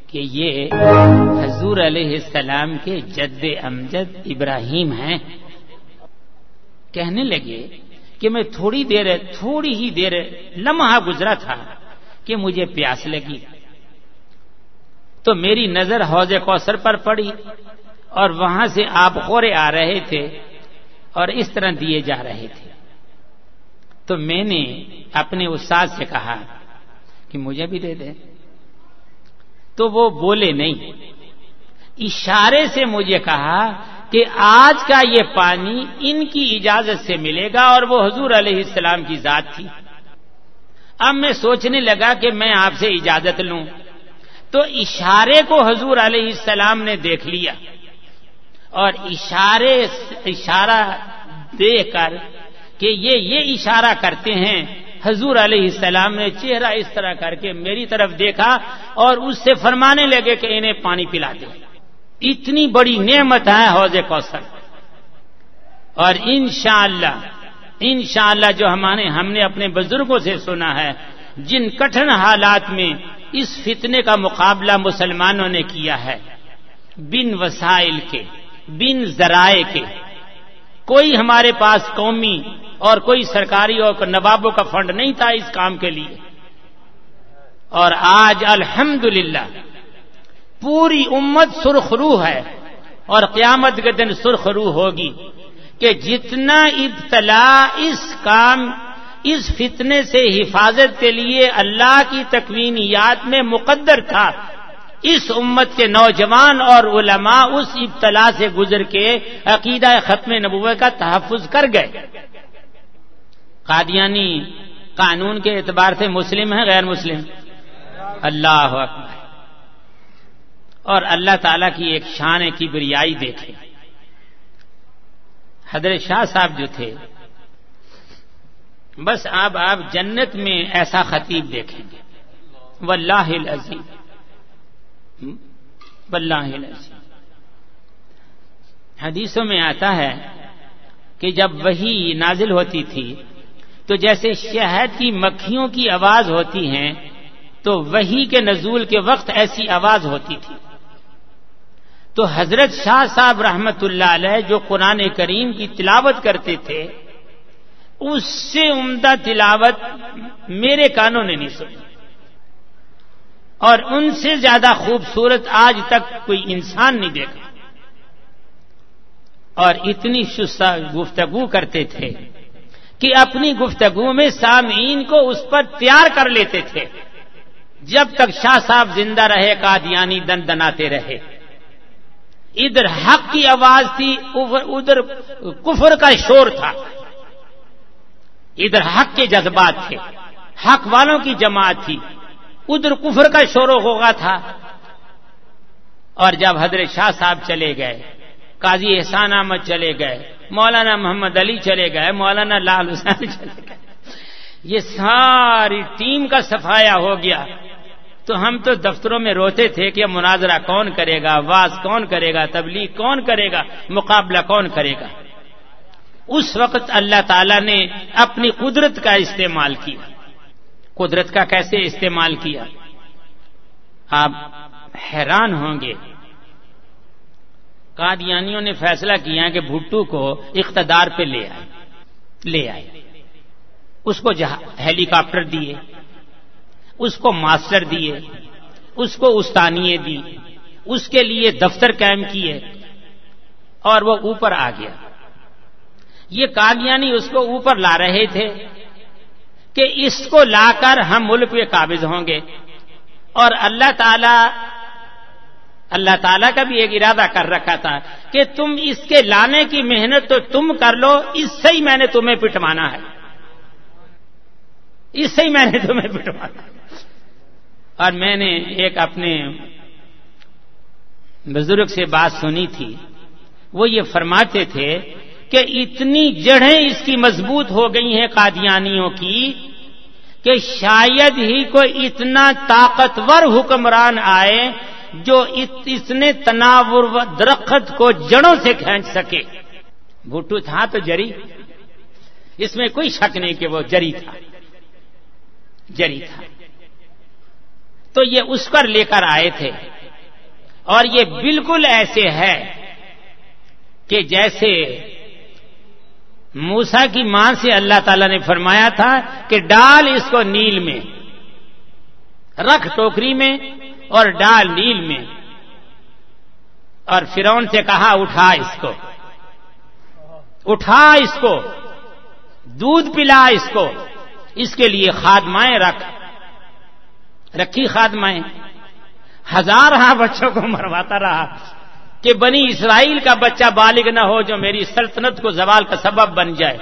کہ یہ حضور علیہ السلام کے جد امجد ابراہیم ہیں۔ کہنے لگے کہ میں تھوڑی دیر، تھوڑی ہی دیر لمحہ گزرا تھا کہ مجھے پیاس لگی۔ تو میری نظر حوض کوثر پر پڑی اور وہاں سے آپ خورے آ رہے تھے اور اس طرح دیے جا رہے تھے۔ تو میں نے اپنے استاد سے کہا کہ مجھے بھی دے دے۔ تو وہ بولے نہیں۔ اشارے سے مجھے کہا کہ آج کا یہ پانی ان کی اجازت سے ملے گا اور وہ حضور علیہ السلام کی ذات تھی۔ اب میں سوچنے لگا کہ میں آپ سے اجازت لوں۔ تو اشارے کو حضور علیہ السلام نے دیکھ لیا اور اشارے اشارہ دے کر کہ یہ یہ اشارہ کرتے ہیں حضور علیہ السلام نے چہرہ اس طرح کر کے میری طرف دیکھا اور اس سے فرمانے لگے کہ انہیں پانی پلا دے۔ اتنی بڑی نعمت ہے حوض کوثر۔ اور انشاءاللہ انشاءاللہ جو ہمارے ہم نے اپنے بزرگوں سے سنا ہے، جن کٹھن حالات میں اس فتنے کا مقابلہ مسلمانوں نے کیا ہے۔ بن وسائل کے، بن ذرائع کے۔ کوئی ہمارے پاس قومی اور کوئی سرکاری اور نوابوں کا فنڈ نہیں تھا اس کام کے لیے۔ اور آج الحمد پوری امت سرخرو ہے اور قیامت کے دن سرخرو ہوگی کہ جتنا ابتلا اس کام اس فتنے سے حفاظت کے لیے اللہ کی تکوینیات میں مقدر تھا۔ اس امت کے نوجوان اور علماء اس ابتلا سے گزر کے عقیدہ ختم نبوے کا تحفظ کر گئے۔ قادیانی قانون کے اعتبار سے مسلم ہے غیر مسلم؟ اللہ اکبر۔ اور اللہ تعالی کی ایک شان کی بریائی دیکھے حضرت شاہ صاحب جو تھے بس آپ آپ جنت میں ایسا خطیب دیکھیں گے۔ واللہ العظیم۔ واللہ العظیم۔ حدیثوں میں آتا ہے کہ جب وہی نازل ہوتی تھی، تو جیسے شہد کی مکھیوں کی آواز ہوتی ہیں، تو وہی کے نزول کے وقت ایسی آواز ہوتی تھی۔ تو حضرت شاہ صاحب رحمت اللہ علیہ جو قرآن کریم کی تلاوت کرتے تھے اس سے عمدہ تلاوت میرے کانوں نے نہیں سنی۔ اور ان سے زیادہ خوبصورت آج تک کوئی انسان نہیں دیکھا۔ اور اتنی گفتگو کرتے تھے کہ اپنی گفتگو میں سامعین کو اس پر تیار کر لیتے تھے۔ جب تک شاہ صاحب زندہ رہے، قادیانی دن دناتے رہے۔ ادھر حق کی آواز تھی، ادھر کفر کا شور تھا۔ ادھر حق کے جذبات تھے۔ حق والوں کی جماعت تھی۔ ادھر کفر کا شور ہوگا تھا۔ اور جب حضرت شاہ صاحب چلے گئے، قاضی احسان احمد چلے گئے، مولانا محمد علی چلے گئے، مولانا لال حسین چلے گئے۔ یہ ساری ٹیم کا سفایا ہو گیا۔ تو ہم تو دفتروں میں روتے تھے کہ مناظرہ کون کرے گا واز کون کرے گا، تبلیغ کون کرے گا، مقابلہ کون کرے گا۔ اس وقت اللہ تعالی نے اپنی قدرت کا استعمال کیا۔ قدرت کا کیسے استعمال کیا؟ آپ حیران ہوں گے۔ قادیانیوں نے فیصلہ کیا کہ بھٹو کو اقتدار پہ لے آئے۔ لے آئے۔ اس کو ہیلی کاپٹر دیے۔ اس کو ماسٹر دیے۔ اس کو استانیے دی۔ اس کے لیے دفتر قائم کیے۔ اور وہ اوپر آ گیا۔ یہ قادیانی اس کو اوپر لا رہے تھے کہ اس کو لا کر ہم ملک میں قابض ہوں گے۔ اور اللہ تعالی، اللہ تعالیٰ کا بھی ایک ارادہ کر رکھا تھا کہ تم اس کے لانے کی محنت تو تم کر لو، اس سے ہی میں نے تمہیں پٹوانا ہے۔ اس سے ہی میں نے تمہیں پٹوانا اور میں نے ایک اپنے بزرگ سے بات سنی تھی، وہ یہ فرماتے تھے کہ اتنی جڑیں اس کی مضبوط ہو گئی ہیں قادیانیوں کی کہ شاید ہی کوئی اتنا طاقتور حکمران آئے جو اتنے تناور درخت کو جڑوں سے کھینچ سکے۔ بھٹو تھا تو جری۔ اس میں کوئی شک نہیں کہ وہ جری تھا۔ جری تھا۔ تو یہ اس پر لے کر آئے تھے۔ اور یہ بالکل ایسے ہے کہ جیسے موسا کی ماں سے اللہ تعالی نے فرمایا تھا کہ ڈال اس کو نیل میں، رکھ ٹوکری میں اور ڈال نیل میں۔ اور فرون سے کہا، اٹھا اس کو۔ اٹھا اس کو۔ دودھ پلا اس کو۔ اس کے لیے خاد مائیں رکھ۔ رکھی خاد مائیں ہزار ہاں بچوں کو مرواتا رہا۔ کہ بنی اسرائیل کا بچہ بالغ نہ ہو جو میری سلطنت کو زوال کا سبب بن جائے۔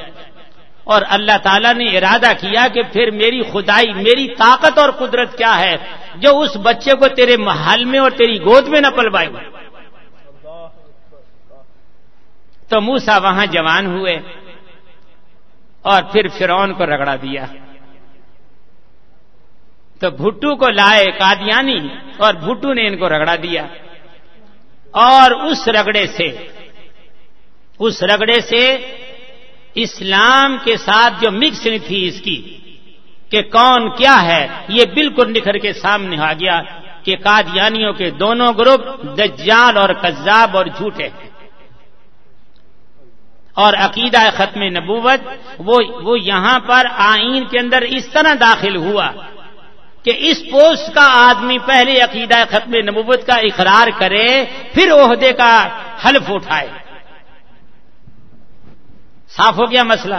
اور اللہ تعالیٰ نے ارادہ کیا کہ پھر میری خدائی، میری طاقت اور قدرت کیا ہے جو اس بچے کو تیرے محل میں اور تیری گود میں نہ پلوائے۔ تو موسا وہاں جوان ہوئے اور پھر فرون کو رگڑا دیا۔ تو بھٹو کو لائے قادیانی اور بھٹو نے ان کو رگڑا دیا۔ اور اس رگڑے سے، اس رگڑے سے اسلام کے ساتھ جو مکس تھی اس کی کہ کون کیا ہے، یہ بالکل نکھر کے سامنے آ گیا کہ قادیانیوں کے دونوں گروپ دجال اور کذاب اور جھوٹے ہیں۔ اور عقیدہ ختم نبوت وہ وہ یہاں پر آئین کے اندر اس طرح داخل ہوا۔ کہ اس پوسٹ کا آدمی پہلے عقیدہ ختم نبوت کا اقرار کرے، پھر عہدے کا حلف اٹھائے۔ صاف ہو گیا مسئلہ؟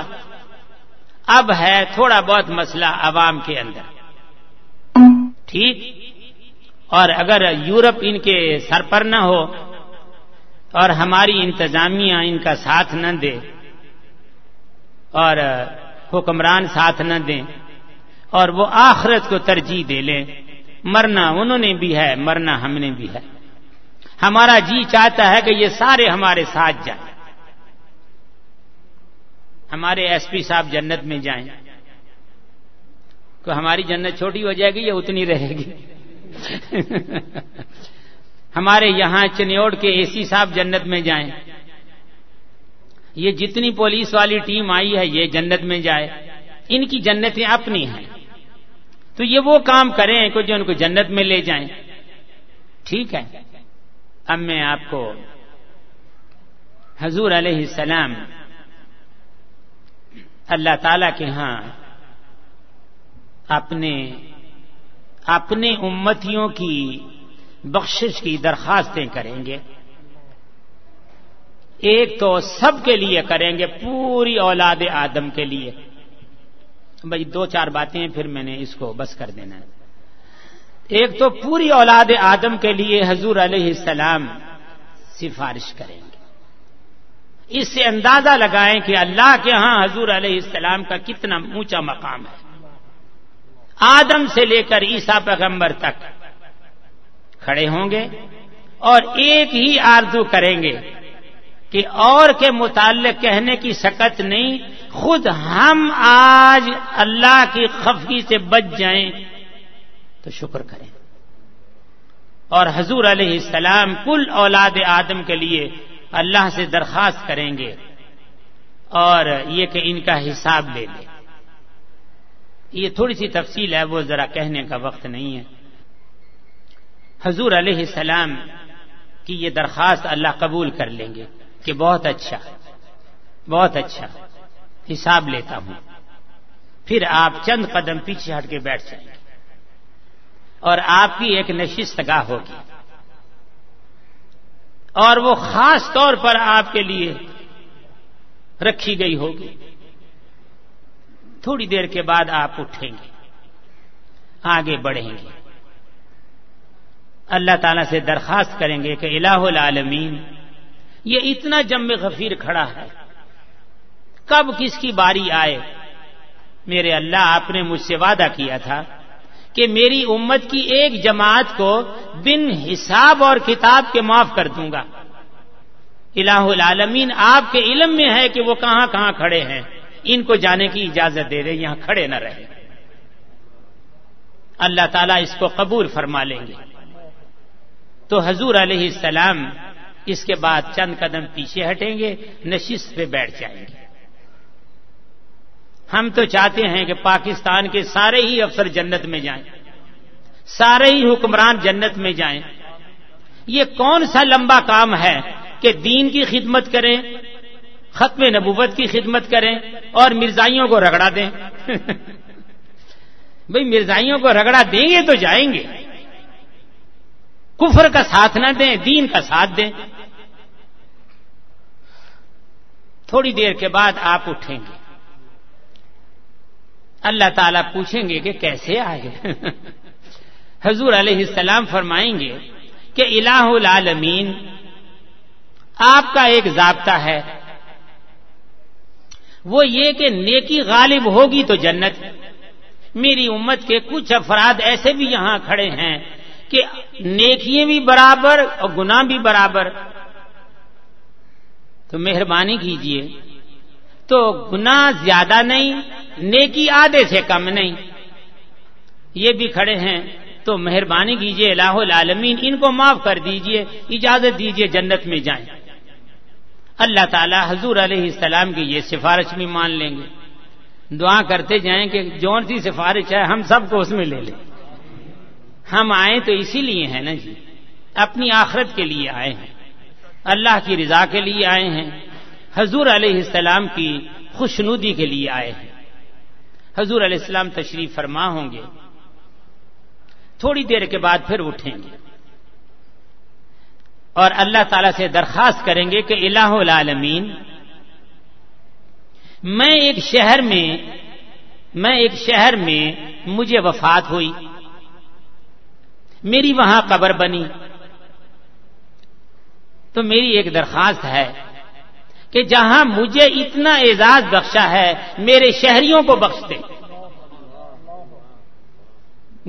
اب ہے تھوڑا بہت مسئلہ عوام کے اندر۔ ٹھیک؟ اور اگر یورپ ان کے سر پر نہ ہو اور ہماری انتظامیہ ان کا ساتھ نہ دے اور حکمران ساتھ نہ دیں اور وہ آخرت کو ترجیح دے لیں۔ مرنا انہوں نے بھی ہے، مرنا ہم نے بھی ہے۔ ہمارا جی چاہتا ہے کہ یہ سارے ہمارے ساتھ جائیں۔ ہمارے ایس پی صاحب جنت میں جائیں۔ تو ہماری جنت چھوٹی ہو جائے گی یا اتنی رہے گی؟ ہمارے یہاں چنیوڑ کے اے سی صاحب جنت میں جائیں۔ یہ جتنی پولیس والی ٹیم آئی ہے، یہ جنت میں جائے۔ ان کی جنتیں اپنی ہیں۔ تو یہ وہ کام کریں کہ جو ان کو جنت میں لے جائیں۔ ٹھیک ہے۔ اب میں آپ کو حضور علیہ السلام اللہ تعالی کے ہاں اپنے اپنے امتیوں کی بخشش کی درخواستیں کریں گے۔ ایک تو سب کے لیے کریں گے، پوری اولاد آدم کے لیے۔ بھائی دو چار باتیں پھر میں نے اس کو بس کر دینا ہے۔ ایک تو پوری اولاد آدم کے لیے حضور علیہ السلام سفارش کریں گے۔ اس سے اندازہ لگائیں کہ اللہ کے ہاں حضور علیہ السلام کا کتنا اونچا مقام ہے۔ آدم سے لے کر عیسا پیغمبر تک کھڑے ہوں گے اور ایک ہی آرزو کریں گے کہ اور کے متعلق کہنے کی شکت نہیں خود ہم آج اللہ کی خفگی سے بچ جائیں تو شکر کریں۔ اور حضور علیہ السلام کل اولاد آدم کے لیے اللہ سے درخواست کریں گے اور یہ کہ ان کا حساب لے لیں۔ یہ تھوڑی سی تفصیل ہے، وہ ذرا کہنے کا وقت نہیں ہے۔ حضور علیہ السلام کی یہ درخواست اللہ قبول کر لیں گے کہ بہت اچھا بہت اچھا۔ حساب لیتا ہوں۔ پھر آپ چند قدم پیچھے ہٹ کے بیٹھ جائیں۔ گے اور آپ کی ایک نشست گاہ ہوگی۔ اور وہ خاص طور پر آپ کے لیے رکھی گئی ہوگی۔ تھوڑی دیر کے بعد آپ اٹھیں گے۔ آگے بڑھیں گے۔ اللہ تعالی سے درخواست کریں گے کہ الہ العالمین، یہ اتنا جم غفیر کھڑا ہے۔ کب کس کی باری آئے؟ میرے اللہ آپ نے مجھ سے وعدہ کیا تھا کہ میری امت کی ایک جماعت کو بن حساب اور کتاب کے معاف کر دوں گا۔ الہ العالمین، آپ کے علم میں ہے کہ وہ کہاں کہاں کھڑے ہیں۔ ان کو جانے کی اجازت دے دے، یہاں کھڑے نہ رہے۔ اللہ تعالیٰ اس کو قبول فرما لیں گے۔ تو حضور علیہ السلام اس کے بعد چند قدم پیچھے ہٹیں گے، نشست پہ بیٹھ جائیں گے۔ ہم تو چاہتے ہیں کہ پاکستان کے سارے ہی افسر جنت میں جائیں، سارے ہی حکمران جنت میں جائیں۔ یہ کون سا لمبا کام ہے کہ دین کی خدمت کریں، ختم نبوت کی خدمت کریں اور مرزائیوں کو رگڑا دیں۔ بھئی مرزائیوں کو رگڑا دیں گے تو جائیں گے۔ کفر کا ساتھ نہ دیں، دین کا ساتھ دیں۔ تھوڑی دیر کے بعد آپ اٹھیں گے۔ اللہ تعالیٰ پوچھیں گے کہ کیسے آئے؟ حضور علیہ السلام فرمائیں گے کہ الہ العالمین، آپ کا ایک ضابطہ ہے۔ وہ یہ کہ نیکی غالب ہوگی تو جنت۔ میری امت کے کچھ افراد ایسے بھی یہاں کھڑے ہیں کہ نیکیاں بھی برابر اور گناہ بھی برابر۔ تو مہربانی کیجیے۔ تو گناہ زیادہ نہیں نیکی آدھے سے کم نہیں۔ یہ بھی کھڑے ہیں، تو مہربانی کیجیے الہ العالمین، ان کو معاف کر دیجیے، اجازت دیجیے جنت میں جائیں۔ اللہ تعالی حضور علیہ السلام کی یہ سفارش بھی مان لیں گے۔ دعا کرتے جائیں کہ جون سی سفارش ہے، ہم سب کو اس میں لے لیں۔ ہم آئے تو اسی لیے ہیں نا جی۔ اپنی آخرت کے لیے آئے ہیں۔ اللہ کی رضا کے لیے آئے ہیں۔ حضور علیہ السلام کی خوشنودی کے لیے آئے ہیں۔ حضور علیہ السلام تشریف فرما ہوں گے۔ تھوڑی دیر کے بعد پھر اٹھیں گے۔ اور اللہ تعالی سے درخواست کریں گے کہ الہ العالمین، میں ایک شہر میں میں ایک شہر میں مجھے وفات ہوئی۔ میری وہاں قبر بنی۔ تو میری ایک درخواست ہے۔ کہ جہاں مجھے اتنا اعزاز بخشا ہے، میرے شہریوں کو بخش دے۔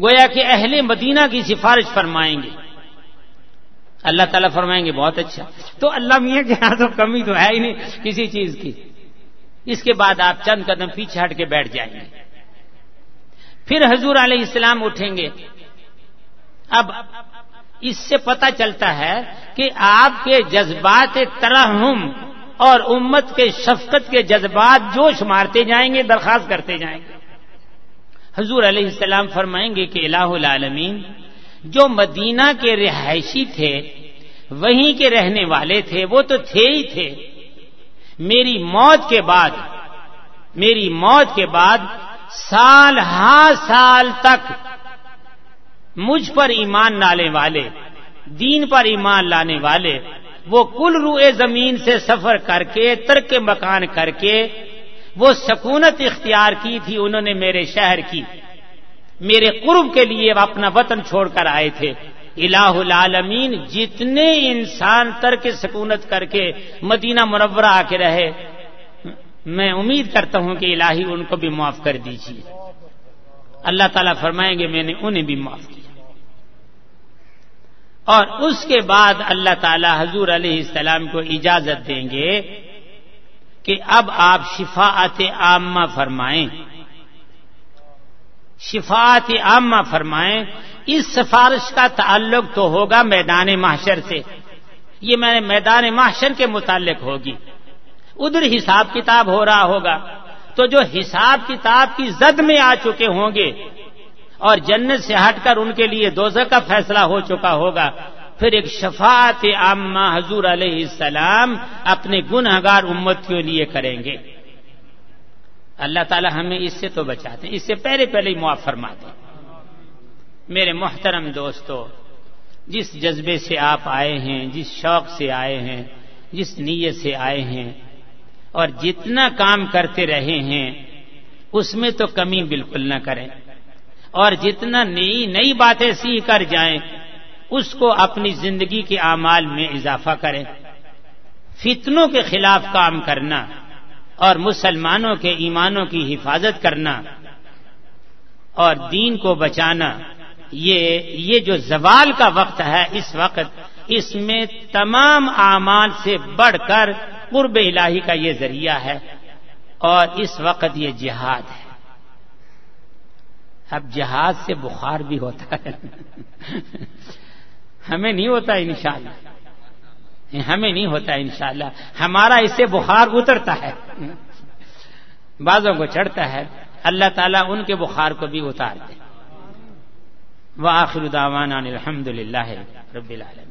گویا کہ اہل مدینہ کی سفارش فرمائیں گے۔ اللہ تعالیٰ فرمائیں گے، بہت اچھا۔ تو اللہ میاں کے یہاں تو کمی تو ہے ہی نہیں کسی چیز کی۔ اس کے بعد آپ چند قدم پیچھے ہٹ کے بیٹھ جائیں گے۔ پھر حضور علیہ السلام اٹھیں گے۔ اب اس سے پتا چلتا ہے کہ آپ کے جذبات ترہم اور امت کے شفقت کے جذبات جوش مارتے جائیں گے، درخواست کرتے جائیں گے۔ حضور علیہ السلام فرمائیں گے کہ الہ العالمین، جو مدینہ کے رہائشی تھے، وہیں کے رہنے والے تھے، وہ تو تھے ہی تھے۔ میری موت کے بعد، میری موت کے بعد سال ہاں سال تک مجھ پر ایمان لانے والے، دین پر ایمان لانے والے وہ کل روئے زمین سے سفر کر کے، ترک مکان کر کے، وہ سکونت اختیار کی تھی انہوں نے میرے شہر کی۔ میرے قرب کے لیے اپنا وطن چھوڑ کر آئے تھے۔ الہ العالمین، جتنے انسان ترک سکونت کر کے مدینہ مرورہ آ کے رہے، میں امید کرتا ہوں کہ الہی ان کو بھی معاف کر دیجیے۔ اللہ تعالیٰ فرمائیں گے، میں نے انہیں بھی معاف کیا۔ اور اس کے بعد اللہ تعالی حضور علیہ السلام کو اجازت دیں گے کہ اب آپ شفاعت عامہ فرمائیں۔ شفاعت عامہ فرمائیں۔ اس سفارش کا تعلق تو ہوگا میدان محشر سے۔ یہ میں میدان محشر کے متعلق ہوگی۔ ادھر حساب کتاب ہو رہا ہوگا۔ تو جو حساب کتاب کی زد میں آ چکے ہوں گے اور جنت سے ہٹ کر ان کے لیے دوزہ کا فیصلہ ہو چکا ہوگا۔ پھر ایک شفاعت عامہ حضور علیہ السلام اپنے گنہگار امت کے لیے کریں گے۔ اللہ تعالی ہمیں اس سے تو بچاتے ہیں۔ اس سے پہلے پہلے ہی معاف فرماتے ہیں۔ میرے محترم دوستو، جس جذبے سے آپ آئے ہیں، جس شوق سے آئے ہیں، جس نیت سے آئے ہیں، اور جتنا کام کرتے رہے ہیں، اس میں تو کمی بالکل نہ کریں۔ اور جتنا نئی نئی باتیں سیکھ کر جائیں، اس کو اپنی زندگی کے اعمال میں اضافہ کریں۔ فتنوں کے خلاف کام کرنا اور مسلمانوں کے ایمانوں کی حفاظت کرنا اور دین کو بچانا، یہ یہ جو زوال کا وقت ہے اس وقت، اس میں تمام اعمال سے بڑھ کر قرب الہی کا یہ ذریعہ ہے اور اس وقت یہ جہاد ہے۔ اب جہاز سے بخار بھی ہوتا ہے۔ ہمیں نہیں ہوتا انشاءاللہ۔ ہمیں نہیں ہوتا انشاءاللہ۔ ہمارا اس سے بخار اترتا ہے۔ بعضوں کو چڑھتا ہے۔ اللہ تعالیٰ ان کے بخار کو بھی اتار دے۔ وہ آخر داوان الحمد للہ رب العالم